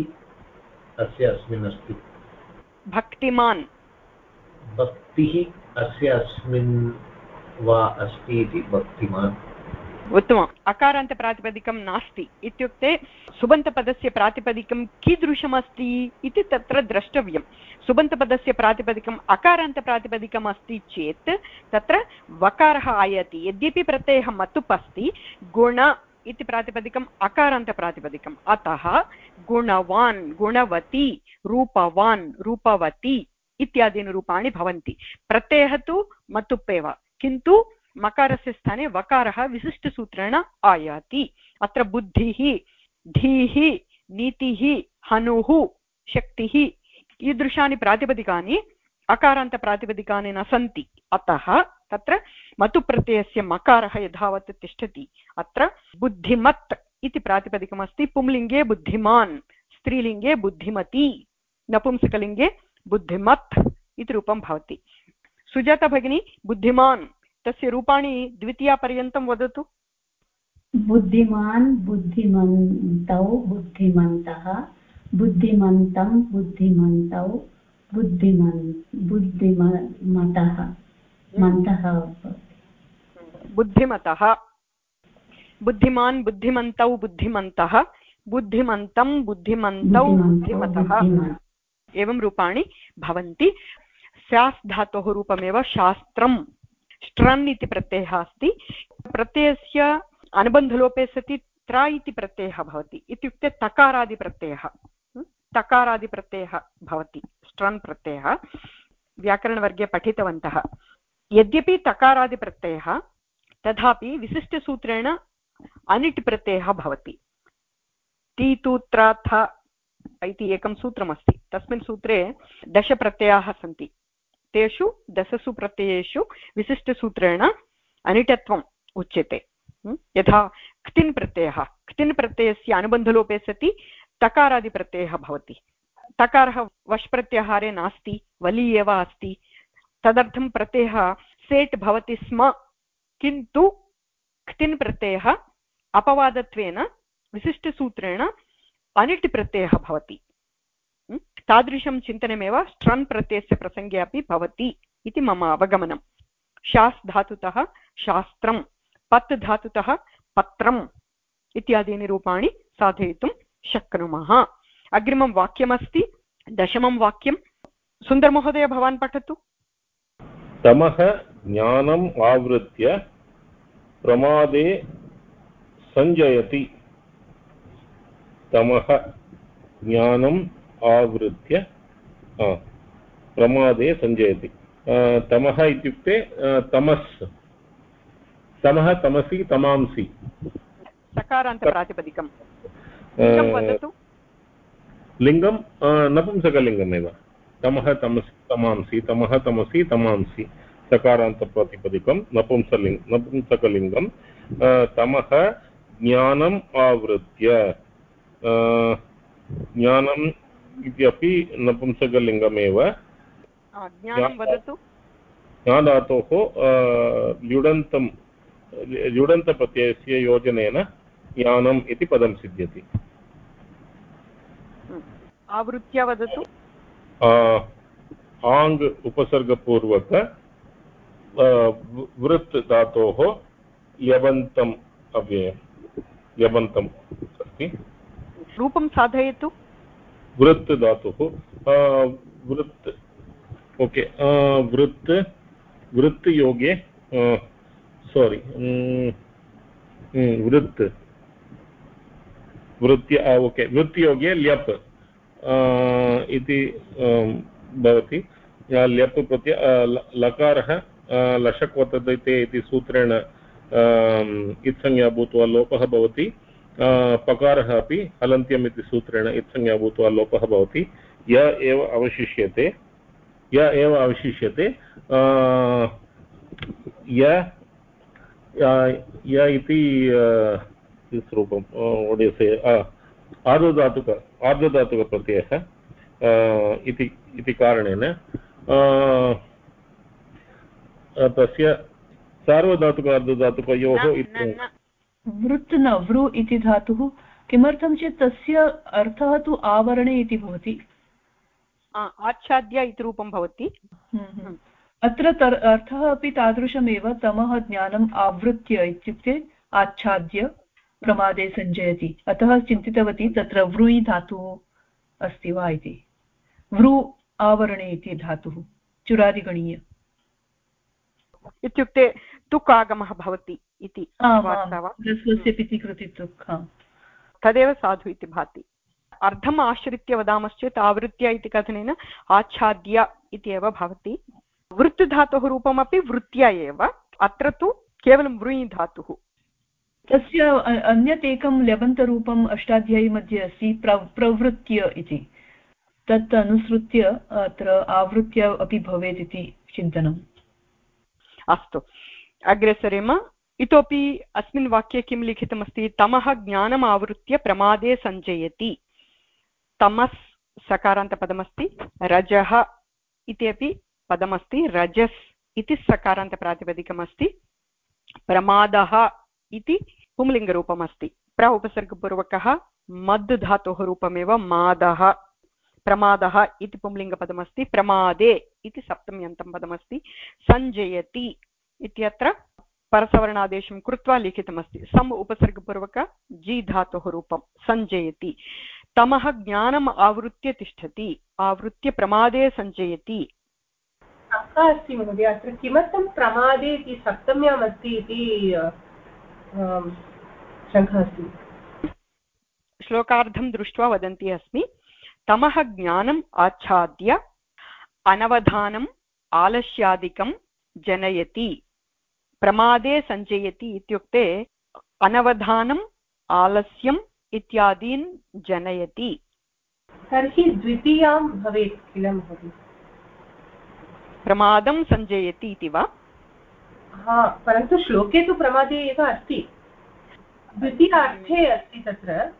अस्य अस्मिन् अस्ति भक्तिमान्। भक्तिः अस्य अस्मिन् वा अस्ति इति भक्तिमान्। उत्तमम्। अकारान्तप्रातिपदिकं नास्ति। इत्युक्ते सुबन्तपदस्य प्रातिपदिकं कीदृशमस्ति इति तत्र द्रष्टव्यं सुबन्तपदस्य प्रातिपदिकम् अकारान्तप्रातिपदिकम् अस्ति चेत् तत्र वकारः आयाति। यद्यपि प्रत्ययः मतुप् अस्ति, गुण इति प्रातिपदिकम् अकारान्तप्रातिपदिकम्। अतः गुणवान्, गुणवती, रूपवान्, रूपवती इत्यादीनि रूपाणि भवन्ति। प्रत्ययः तु मतुप् एव किन्तु मकारस्य स्थाने वकारः विशिष्टसूत्रेण आयाति। अत्र बुद्धिः, धीः, नीतिः, हनुः, शक्तिः ईदृशानि प्रातिपदिकानि, अकारान्तप्रातिपदिकानि न सन्ति। अतः तत्र मतुप्रत्ययस्य मकारः यथावत् तिष्ठति। अत्र बुद्धिमत् इति प्रातिपदिकमस्ति। पुंलिङ्गे बुद्धिमान्, स्त्रीलिङ्गे बुद्धिमती, नपुंसकलिङ्गे बुद्धिमत् इति रूपं भवति। सुजाता भगिनी, बुद्धिमान्। तस्य रूपाणि द्वितीयापर्यन्तं वदतु। बुद्धिमान् बुद्धिमन्तौ बुद्धिमन्तः बुद्धिमन्तं बुद्धिमन्तौ बुद्धिमन् बुद्धिमतः मन्तः। बुद्धिमतः। बुद्धिमान् बुद्धिमन्तौ बुद्धिमन्तः बुद्धिमन्तं बुद्धिमन्तौ बुद्धिमतः। एवं रूपाणि भवन्ति। स्यास् धातोः रूपमेव शास्त्रं स्ट्रन् इति प्रत्ययः अस्ति। प्रत्ययस्य अनुबन्धलोपे सति त्र इति प्रत्ययः भवति। इत्युक्ते तकारादिप्रत्ययः तकारादिप्रत्ययः भवति। स्ट्रन् प्रत्ययः। व्याकरणवर्गे पठितवन्तः। यद्यपि तकारादिप्रत्ययः तथापि विशिष्टसूत्रेण अनिट् प्रत्ययः भवति। तीतूत्राथ इति एकं सूत्रमस्ति। तस्मिन् सूत्रे दशप्रत्ययाः सन्ति। तेषु दशसु प्रत्ययेषु विशिष्टसूत्रेण अनिटत्वम् उच्यते। यथा क्तिन् प्रत्ययः। क्तिन् प्रत्ययस्य अनुबन्धलोपे सति तकारादिप्रत्ययः भवति। तकारः वश् प्रत्याहारे नास्ति, वलि एव अस्ति। तदर्थं प्रत्ययः सेट् भवति स्म, किन्तु क्तिन् प्रत्ययः अपवादत्वेन, विशिष्टसूत्रेण अनिट् प्रत्ययः भवति। तादृशं चिन्तनमेव स्ट्रन् प्रत्ययस्य प्रसङ्गे अपि भवति इति मम अवगमनं। शास् धातुतः शास्त्रं पत् धातुतः पत्रम् इत्यादीनि रूपाणि साधयितुं शक्नुमः। अग्रिमं वाक्यमस्ति, दशमं वाक्यं सुन्दरमहोदय, भवान् पठतु। तमः ज्ञानम् आवृत्य प्रमादे सञ्जयति। तमः ज्ञानम् आवृत्य प्रमादे सञ्जयति तमः इत्युक्ते तमस्। तमः तमसि तमांसि। सकारान्तप्रातिपदिकं लिङ्गं नपुंसकलिङ्गमेव तमः तमसि तमांसि तमः तमसि तमांसि। सकारान्तप्रातिपदिकं नपुंसलिङ्ग नपुंसकलिङ्गं तमः ज्ञानम् आवृत्य। ज्ञानम् इत्यपि नपुंसकलिङ्गमेव। ज्ञाधातोः ल्युडन्तं ल्युडन्तप्रत्ययस्य योजनेन ज्ञानम् इति पदं सिद्ध्यति। आवृत्य वदतु। आङ् उपसर्गपूर्वक वृत् धातोः ल्यबन्तम् अव्ययं ल्यबन्तम् अस्ति। रूपं साधयतु। वृत् धातुः वृत् ओके वृत् वृत् योगे सोरि वृत् वृत्य ओके, वृत्तियोगे ल्यप् इति भवति ल्यप् प्रत्य लकारः वर्तते इति सूत्रेण इत्संज्ञा भूत्वा लोपः भवति। पकारः अपि हलन्त्यम् इति सूत्रेण इत्संज्ञा भूत्वा लोपः भवति। य एव अवशिष्यते। य एव अवशिष्यते। य य इति रूपं ओडिसे आर्धधातुक आर्धधातुकप्रत्ययः इति इति कारणेन। तस्य सार्वधातुक अर्धधातुकयोः वृत् न वृ इति धातुः किमर्थं चेत् तस्य अर्थः तु आवरणे इति भवति। आच्छाद्य इति रूपं भवति। हम्म, हम्म। अत्र अर्थः अपि तादृशमेव तमः ज्ञानम् आवृत्य इत्युक्ते आच्छाद्य प्रमादे सञ्जयति। अतः चिन्तितवती तत्र वृयि धातुः अस्ति वा इति। वृ आवरणे इति धातुः चुरादिगणीय। इत्युक्ते तुक् आगमः भवति। इति ह्रस्वस्य पिति कृतित्व तदेव साधु इति भाति। अर्धम् आश्रित्य वदामश्चेत् आवृत्य इति कथनेन आच्छाद्य इति एव भवति। वृत्तधातोः रूपमपि वृत्त्या एव अत्र तु केवलं वृञि धातुः तस्य अन्यत् एकं ल्यबन्तरूपम् अष्टाध्यायी मध्ये अस्ति प्र प्रवृत्य इति। तत् अनुसृत्य अत्र आवृत्य अपि भवेत् इति चिन्तनम्। अस्तु। अग्रे सरेम इतोपि अस्मिन् वाक्ये किं लिखितमस्ति? तमः ज्ञानम् आवृत्य प्रमादे सञ्जयति। तमस् सकारान्तपदमस्ति, रजः इति अपि पदमस्ति, रजस् इति सकारान्तप्रातिपदिकमस्ति, प्रमादः इति पुंलिङ्गरूपमस्ति। प्र उपसर्गपूर्वकः, मद् धातोः रूपमेव मादः। प्रमादः इति पुंलिङ्गपदमस्ति, प्रमादे इति सप्तम्यन्तं पदमस्ति, सञ्जयति इत्यत्र परसवर्णादेशं कृत्वा लिखितमस्ति। सम् उपसर्गपूर्वक जी धातोः रूपं सञ्जयति। तमः ज्ञानम् आवृत्य तिष्ठति आवृत्य प्रमादे सञ्जयति। शङ्का अस्ति महोदय अत्र किमर्थं प्रमादे इति सप्तम्याम् अस्ति इति शङ्का अस्ति। श्लोकार्धं दृष्ट्वा वदन्ती अस्मि। तमः ज्ञानम् आच्छाद्य अनवधानम् आलस्यादिकं जनयति। प्रमादे सञ्जयति इत्युक्ते अनवधानम् आलस्यम् इत्यादीन् जनयति। तर्हि द्वितीयां भवेत् किल महोदय? प्रमादं सञ्जयति इति वा? हा परन्तु श्लोके तु प्रमादे एव अस्ति। द्वितीयार्थे अस्ति तत्र।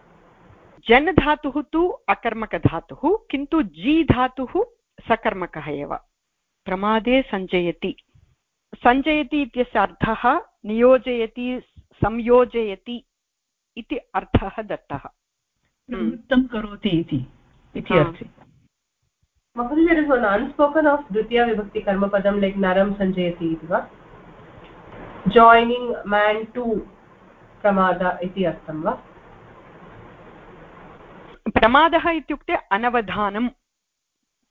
जन् धातुः तु अकर्मकधातुः किन्तु जी धातुः सकर्मकः एव। प्रमादे सञ्जयति सञ्जयति इत्यस्य अर्थः नियोजयति संयोजयति इति अर्थः दत्तः। प्रवृत्तं करोति इति इति. अर्थे। महोदय there is one unspoken of द्वितीया विभक्ति कर्मपदं like नरं सञ्जयति इति वा? Joining man to प्रमाद इति अर्थं वा? प्रमादः इत्युक्ते अनवधानं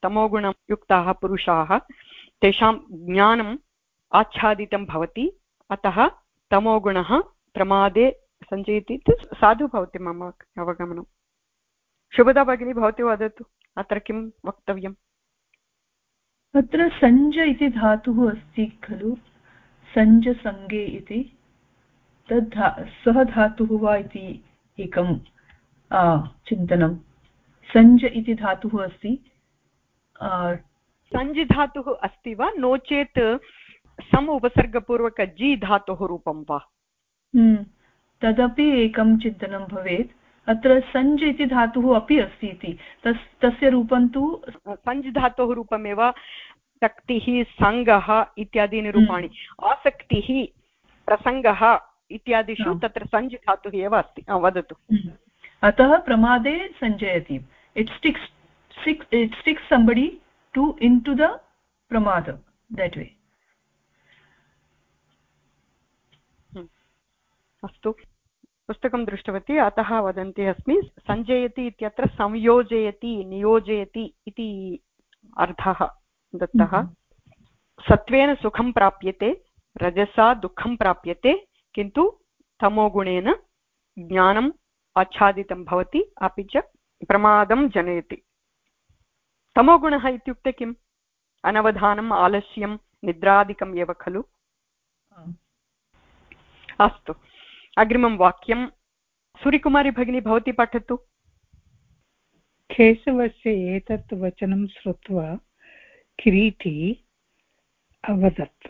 तमोगुणयुक्ताः पुरुषाः तेषां ज्ञानम् आच्छादितं भवति। अतः तमोगुणः प्रमादे सञ्जयति इति साधु भवति मम अवगमनं। शुभदा भगिनी भवती वदतु अत्र किं वक्तव्यम् अत्र सञ्ज इति धातुः अस्ति खलु सञ्जसङ्गे इति। तद् धा सः धातुः वा इति एकं चिन्तनं। सञ्ज इति धातुः अस्ति। सञ्जि धातुः अस्ति वा? नो चेत् सम उपसर्गपूर्वक जि धातोः रूपं वा? हम्म, तदपि एकं चिन्तनं भवेत्। अत्र सञ्ज इति धातुः अपि अस्ति इति। तस् तस्य रूपं तु सञ्जि धातोः रूपमेव शक्तिः सङ्गः इत्यादीनि रूपाणि। आसक्तिः प्रसङ्गः इत्यादिषु तत्र सञ्जि धातुः एव अस्ति। वदतु। हम्म। अतः प्रमादे सञ्जयति। It sticks it sticks somebody to in to the प्रमाद. देट् वे अस्तु। पुस्तकं दृष्टवती अतः वदन्ती अस्मि सञ्जयति इत्यत्र संयोजयति नियोजयति इति अर्थः दत्तः। सत्त्वेन सुखं प्राप्यते रजसा दुःखं प्राप्यते किन्तु तमोगुणेन ज्ञानम् आच्छादितं भवति अपि च प्रमादं जनयति। तमोगुणः इत्युक्ते किम्? अनवधानम् आलस्यं निद्रादिकम् एव खलु? अस्तु। अग्रिमं वाक्यं। सूर्यकुमारी भगिनी भवती पठतु। केशवस्य एतत् वचनं श्रुत्वा किरीटी अवदत्।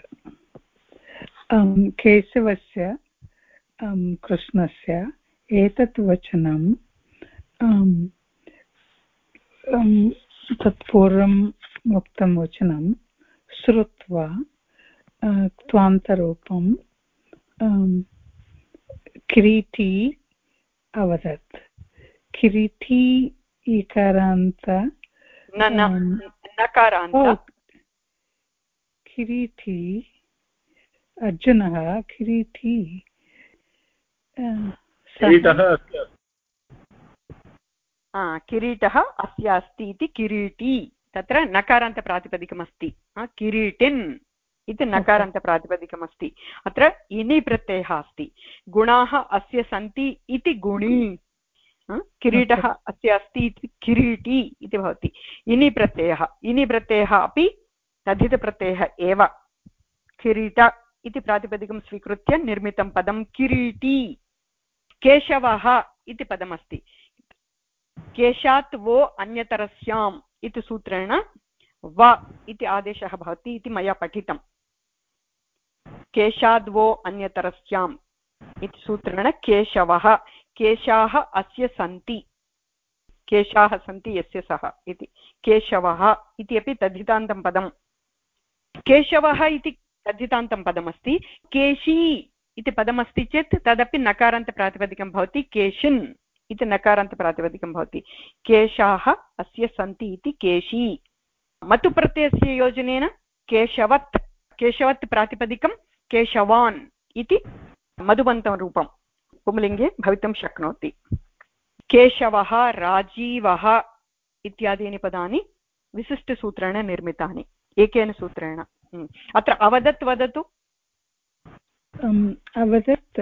अं, केशवस्य अं, कृष्णस्य एतत् वचनं अं, तत्पूर्वम् उक्तं वचनं श्रुत्वा त्वान्तरूपं किरीटी अवदत् किरीटी इकारान्त न न आम्. किरीटी अर्जुनः किरीटी किरीटः अस्य हा, किरीटः अस्य अस्ति इति किरीटी तत्र नकारान्तप्रातिपदिकमस्ति. किरीटिन् इति नकारान्तप्रातिपदिकमस्ति। अत्र इनि प्रत्ययः अस्ति। गुणाः अस्य सन्ति इति गुणी। किरीटः अस्य अस्ति इति किरीटी इति भवति। इनि प्रत्ययः। इनि प्रत्ययः अपि तद्धितप्रत्ययः एव। किरीट इति प्रातिपदिकं स्वीकृत्य निर्मितं पदं किरीटी। केशवः इति पदमस्ति। केशात् वो अन्यतरस्याम् इति सूत्रेण व इति आदेशः भवति इति मया पठितम्। केशाद् वो अन्यतरस्याम् इति सूत्रेण केशवः, केशाः अस्य सन्ति। केशाः सन्ति, यस्य सः इति। केशवः इति अपि तद्धितान्तं पदं केशवः इति तद्धितान्तं पदमस्ति। केशी इति पदमस्ति चेत् तदपि नकारान्तप्रातिपदिकं भवति। केशिन् इति नकारान्तप्रातिपदिकं भवति। केशाः अस्य सन्ति इति केशी। मतुप्रत्ययस्य योजनेन केशवत् केशवत् प्रातिपदिकं केशवान् इति मधुबन्तं पुंलिङ्गे भवितुं शक्नोति। केशवः राजीवः इत्यादीनि पदानि विशिष्टसूत्रेण निर्मितानि। एकेन सूत्रेण। हम्म। अत्र अवदत् वदतु। अवदत्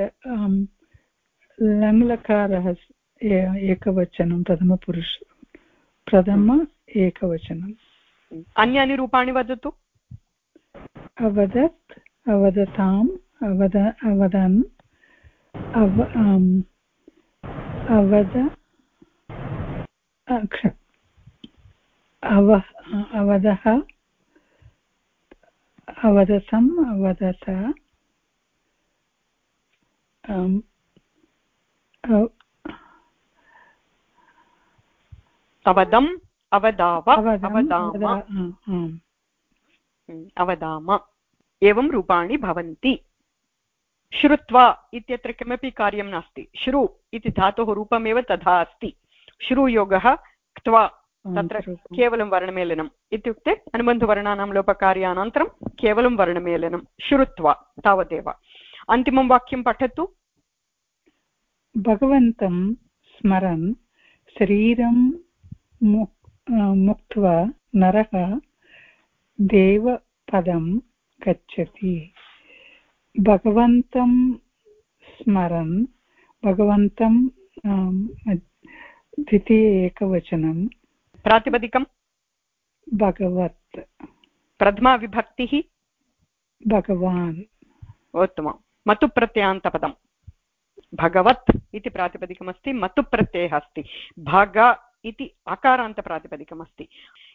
लङ्लकारः एकवचनं प्रथमपुरुष प्रथम एकवचनम् अन्यानि रूपाणि वदतु। अवदत् अवदताम् अवद अवदन् अव अवद अव अवदः अवदतम् अवदत अवदम् अवदाव अवदाम एवं रूपाणि भवन्ति। श्रुत्वा इत्यत्र किमपि कार्यं नास्ति। श्रु इति धातोः रूपमेव तथा अस्ति। श्रुयोगः क्त्वा तत्र केवलं वर्णमेलनम्। इत्युक्ते अनुबन्धवर्णानां लोपकार्यानन्तरं केवलं वर्णमेलनं। श्रुत्वा तावदेव। अन्तिमं वाक्यं पठतु। भगवन्तं स्मरन् शरीरं मुक्त्वा नरः देवपदं गच्छति। भगवन्तं स्मरन् भगवन्तं द्वितीय एकवचनं। प्रातिपदिकं? भगवत्। प्रथमाविभक्तिः? भगवान्। उत्तमं मतुप्रत्ययान्तपदं भगवत् इति प्रातिपदिकमस्ति मतुप्रत्ययः अस्ति। भग इति अकारान्तप्रातिपदिकमस्ति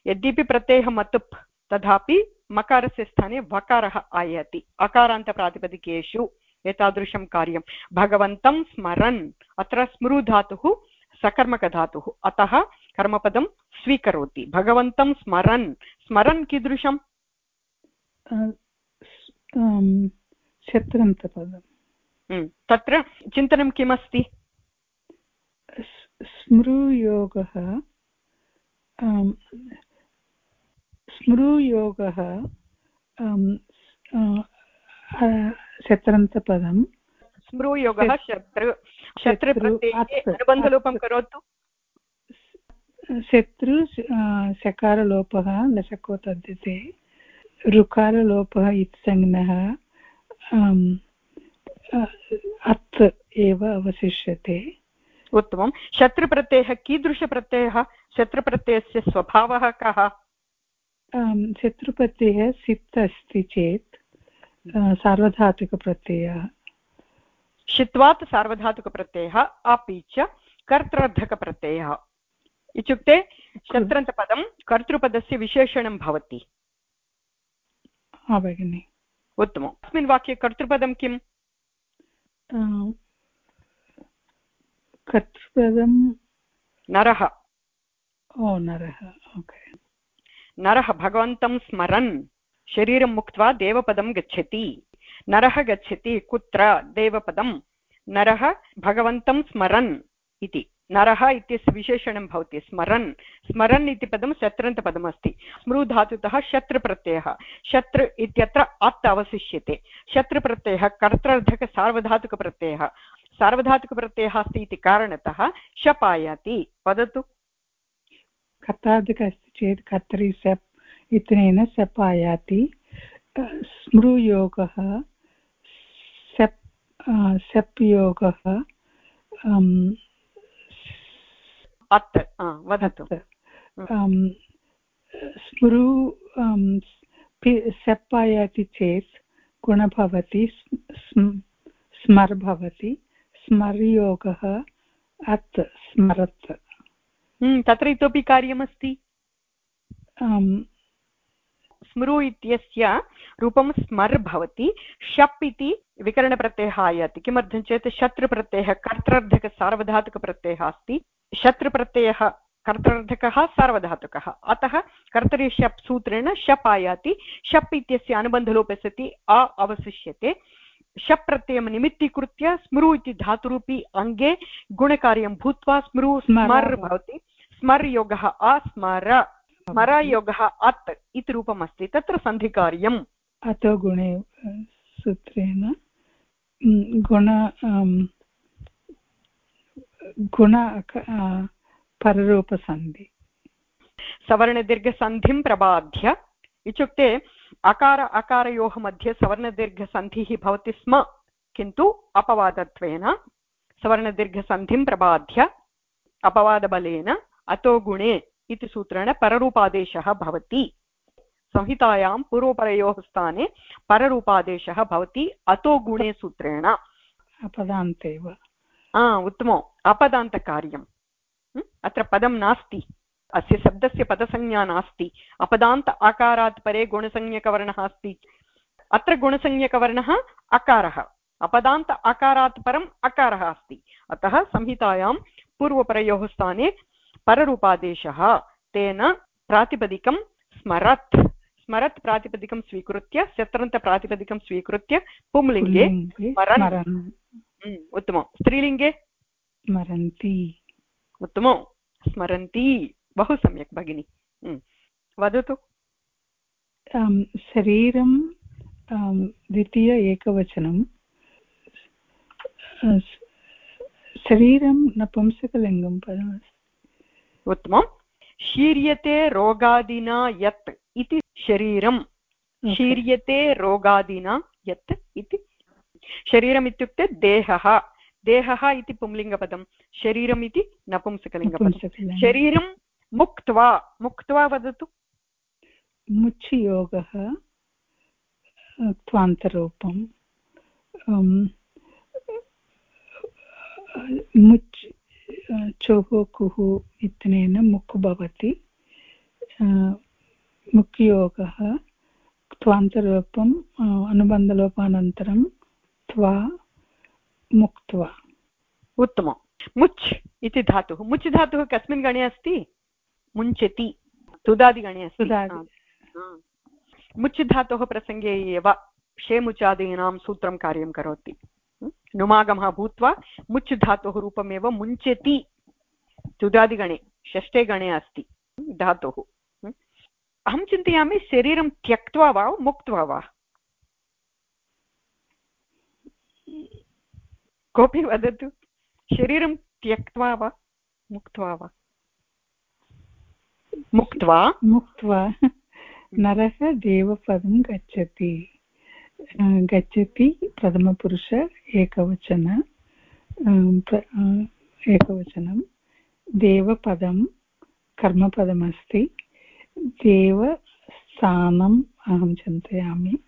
यद्यपि प्रत्ययः मतुप् तथापि मकारस्य स्थाने वकारः आयाति। अकारान्तप्रातिपदिकेषु एतादृशं कार्यं। भगवन्तं स्मरन्। अत्र स्मृधातुः सकर्मकधातुः। अतः कर्मपदं स्वीकरोति। भगवन्तं स्मरन्। स्मरन् कीदृशम्? शत्रन्तपदम् तत्र चिन्तनं किमस्ति? स्मृयोगः स्मृयोगः शत्रन्तपदं स्मृयोगः शत्रु शत्रुप्रत्यये अनुबन्धलोपं करोतु। शत्रु शकारलोपः लशको तद्यते ऋकारलोपः इत्संज्ञः अत् एव अवशिष्यते। उत्तमं। शत्रुप्रत्ययः कीदृशप्रत्ययः? शत्रुप्रत्ययस्य स्वभावः कः? शत्रुप्रत्ययः सित् अस्ति चेत् सार्वधातुकप्रत्ययः। शित्वात् सार्वधातुकप्रत्ययः अपि च कर्त्रर्धकप्रत्ययः इत्युक्ते शत्रन्तपदं कर्तृपदस्य विशेषणं भवति। भगिनि। उत्तमम्। अस्मिन् वाक्ये कर्तृपदं किम्? कर्तृपदं नरः। ओ नरः ओके। नरः भगवन्तं स्मरन्। शरीरं मुक्त्वा देवपदं गच्छति। नरः गच्छति कुत्र? देवपदं। नरः भगवन्तं स्मरन् इति। नरः इत्यस्य विशेषणं भवति। स्मरन्। स्मरन् इति पदं शत्रन्तपदमस्ति स्मृधातुतः शत्रुप्रत्ययः। शत्रु इत्यत्र अत् अवशिष्यते। शत्रुप्रत्ययः कर्तृर्धकसार्वधातुकप्रत्ययः सार्वधातुकप्रत्ययः। अस्ति इति कारणतः शप् आयाति वदतु। कर्तार्धक अस्ति चेत् कर्तरि सप् इत्यनेन सप् आयाति स्मृयोगः सेप् सेप् योगः अत् वदतु स्मृ सेप् आयाति चेत् गुण भवति स्मर् भवति स्मर्योगः अत् स्मरत्। हम्म, तत्र इतोपि कार्यमस्ति? स्मृ इत्यस्य रूपं स्मर् भवति शप् इति विकरणप्रत्ययः आयाति। किमर्थं चेत् शत्रुप्रत्ययः कर्तृर्धकसार्वधातुकप्रत्ययः अस्ति। शत्रुप्रत्ययः कर्तृर्धकः सार्वधातुकः। अतः कर्तरि शप् सूत्रेण शप् आयाति। शप् इत्यस्य अनुबन्धलोपे सति अ अवशिष्यते। शप् प्रत्ययं निमित्तीकृत्य स्मृ इति धातुरूपी अङ्गे गुणकार्यं भूत्वा स्मृ स्मर् भवति। स्मर् योगः अस्मर स्मरयोगः अत् इति रूपम् अस्ति तत्र सन्धिकार्यम्। अतो गुणे सूत्रेण गुण गुण पररूपसन्धि। सवर्णदीर्घसन्धिं प्रबाध्य इत्युक्ते अकार अकारयोः मध्ये सवर्णदीर्घसन्धिः भवति स्म किन्तु अपवादत्वेन सवर्णदीर्घसन्धिं प्रबाध्य अपवादबलेन अतो गुणे इति सूत्रेण पररूपादेशः भवति। संहितायां पूर्वपरयोः स्थाने पररूपादेशः भवति अतो गुणे सूत्रेण। अपदान्ते एव उत्तमम् अपदान्तकार्यम्। अत्र पदं नास्ति। अस्य शब्दस्य पदसंज्ञा नास्ति। अपदान्त आकारात् परे गुणसंज्ञकवर्णः अस्ति। अत्र गुणसंज्ञकवर्णः अकारः। अपदान्त आकारात् परम् अकारः अस्ति। अतः संहितायां पूर्वपरयोः स्थाने पररूपादेशः तेन प्रातिपदिकं स्मरत्। स्मरत् प्रातिपदिकं स्वीकृत्य शत्रन्तप्रातिपदिकं स्वीकृत्य पुंलिङ्गे स्मरन्। उत्तमं। स्त्रीलिङ्गे? स्मरन्ति। उत्तमं। स्मरन्ति। बहु सम्यक् भगिनि। वदतु। शरीरं द्वितीय एकवचनं। शरीरं नपुंसकलिङ्गं पदमस्ति उत्तमं शीर्यते रोगादिना यत् इति शरीरं शीर्यते रोगादिना यत् इति शरीरम् इत्युक्ते देहः। देहः इति पुंलिङ्गपदं शरीरम् इति नपुंसकलिङ्गपदं शरीरं मुक्त्वा मुक्त्वा वदतु। मुच्छियोगः त्वान्तरूपं मुच् चोः कुः इत्यनेन मुक् भवति। मुक्योगः त्वान्तरूपम् अनुबन्धलोपानन्तरं त्वा मुक्त्वा। उत्तमं। मुच् इति धातुः। मुच् धातुः कस्मिन् गणे अस्ति? मुञ्चति। तुदादिगणे अस्ति? मुच् धातोः प्रसङ्गे एव शेमुचादीनां सूत्रं कार्यं करोति। नुमागमः भूत्वा मुच् धातोः रूपमेव मुञ्चति। तुदादिगणे षष्ठे गणे अस्ति धातुः। अहं चिन्तयामि शरीरं त्यक्त्वा वा, मुक्त्वा वा? कोऽपि वदतु। शरीरं त्यक्त्वा वा, मुक्त्वा वा? मुक्त्वा? मुक्त्वा। नरः देवपदं गच्छति। गच्छति प्रथमपुरुष एकवचन एकवचनं देवपदं कर्मपदमस्ति देवस्थानम् अहं चिन्तयामि।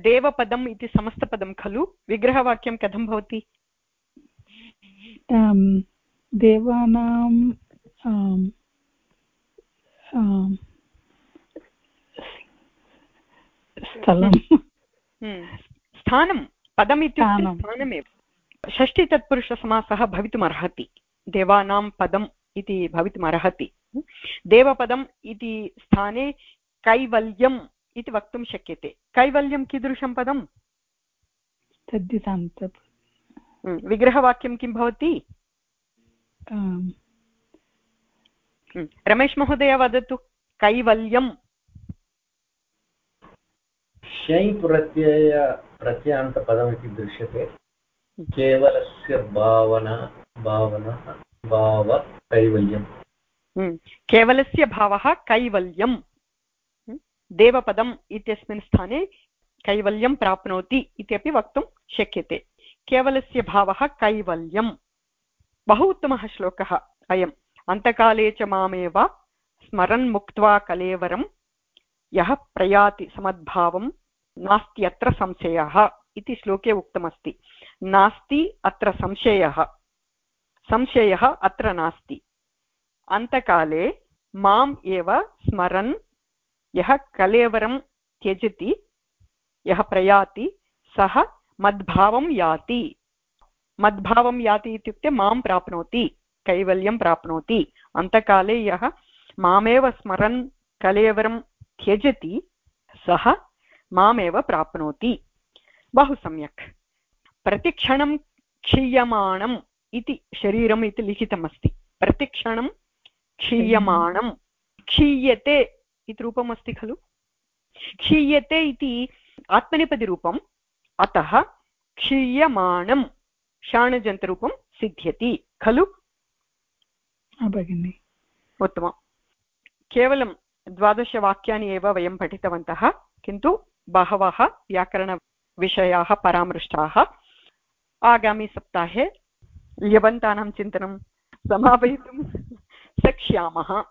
देवपदम् इति समस्तपदं खलु? विग्रहवाक्यं कथं भवति? देवानां स्थलं हम्म। स्थानं पदम् इत्युक्ते स्थानमेव। षष्टितत्पुरुषसमासः भवितुमर्हति। देवानां पदम् इति भवितुमर्हति। देवपदम् इति स्थाने कैवल्यम् इति वक्तुं शक्यते। कैवल्यं कीदृशं पदं? हम्म। विग्रहवाक्यं किं भवति? हम्म। रमेश महोदय वदतु कैवल्यं शै प्रत्यय प्रत्ययान्तपदमिति दृश्यते। केवलस्य भावना भावना भाव कैवल्यम्। हम्म। केवलस्य भावः कैवल्यम्। हम्म। देवपदम् इत्यस्मिन् स्थाने कैवल्यं प्राप्नोति इत्यपि वक्तुं शक्यते। केवलस्य भावः कैवल्यं बहु उत्तमः श्लोकः अयम्। अन्तकाले च मामेव स्मरन् मुक्त्वा कलेवरं यः प्रयाति समद्भावं नास्ति अत्र संशयः इति श्लोके उक्तमस्ति। नास्ति अत्र संशयः। संशयः अत्र नास्ति। अन्तकाले माम् एव स्मरन्, यः कलेवरं त्यजति, यः प्रयाति, सः मद्भावं याति। मद्भावं याति इत्युक्ते माँ प्राप्नोति, कैवल्यं प्राप्नोति। अन्तकाले यः मामेव स्मरन्, कलेवरं त्यजति, सः मामेव प्राप्नोति। बहु सम्यक्। प्रतिक्षणं क्षीयमाणम् इति शरीरम् इति लिखितमस्ति। प्रतिक्षणं क्षीयमाणं क्षीयते इति रूपमस्ति खलु? क्षीयते इति आत्मनेपदिरूपम् अतः क्षीयमाणं शाणजन्तरूपं सिद्ध्यति खलु? भगिनि। उत्तमं केवलं द्वादशवाक्यानि एव वयं पठितवन्तः किन्तु बहवः व्याकरणविषयाः परामृष्टाः। आगामिसप्ताहे यवन्तानां चिन्तनं समापयितुं शक्ष्यामः।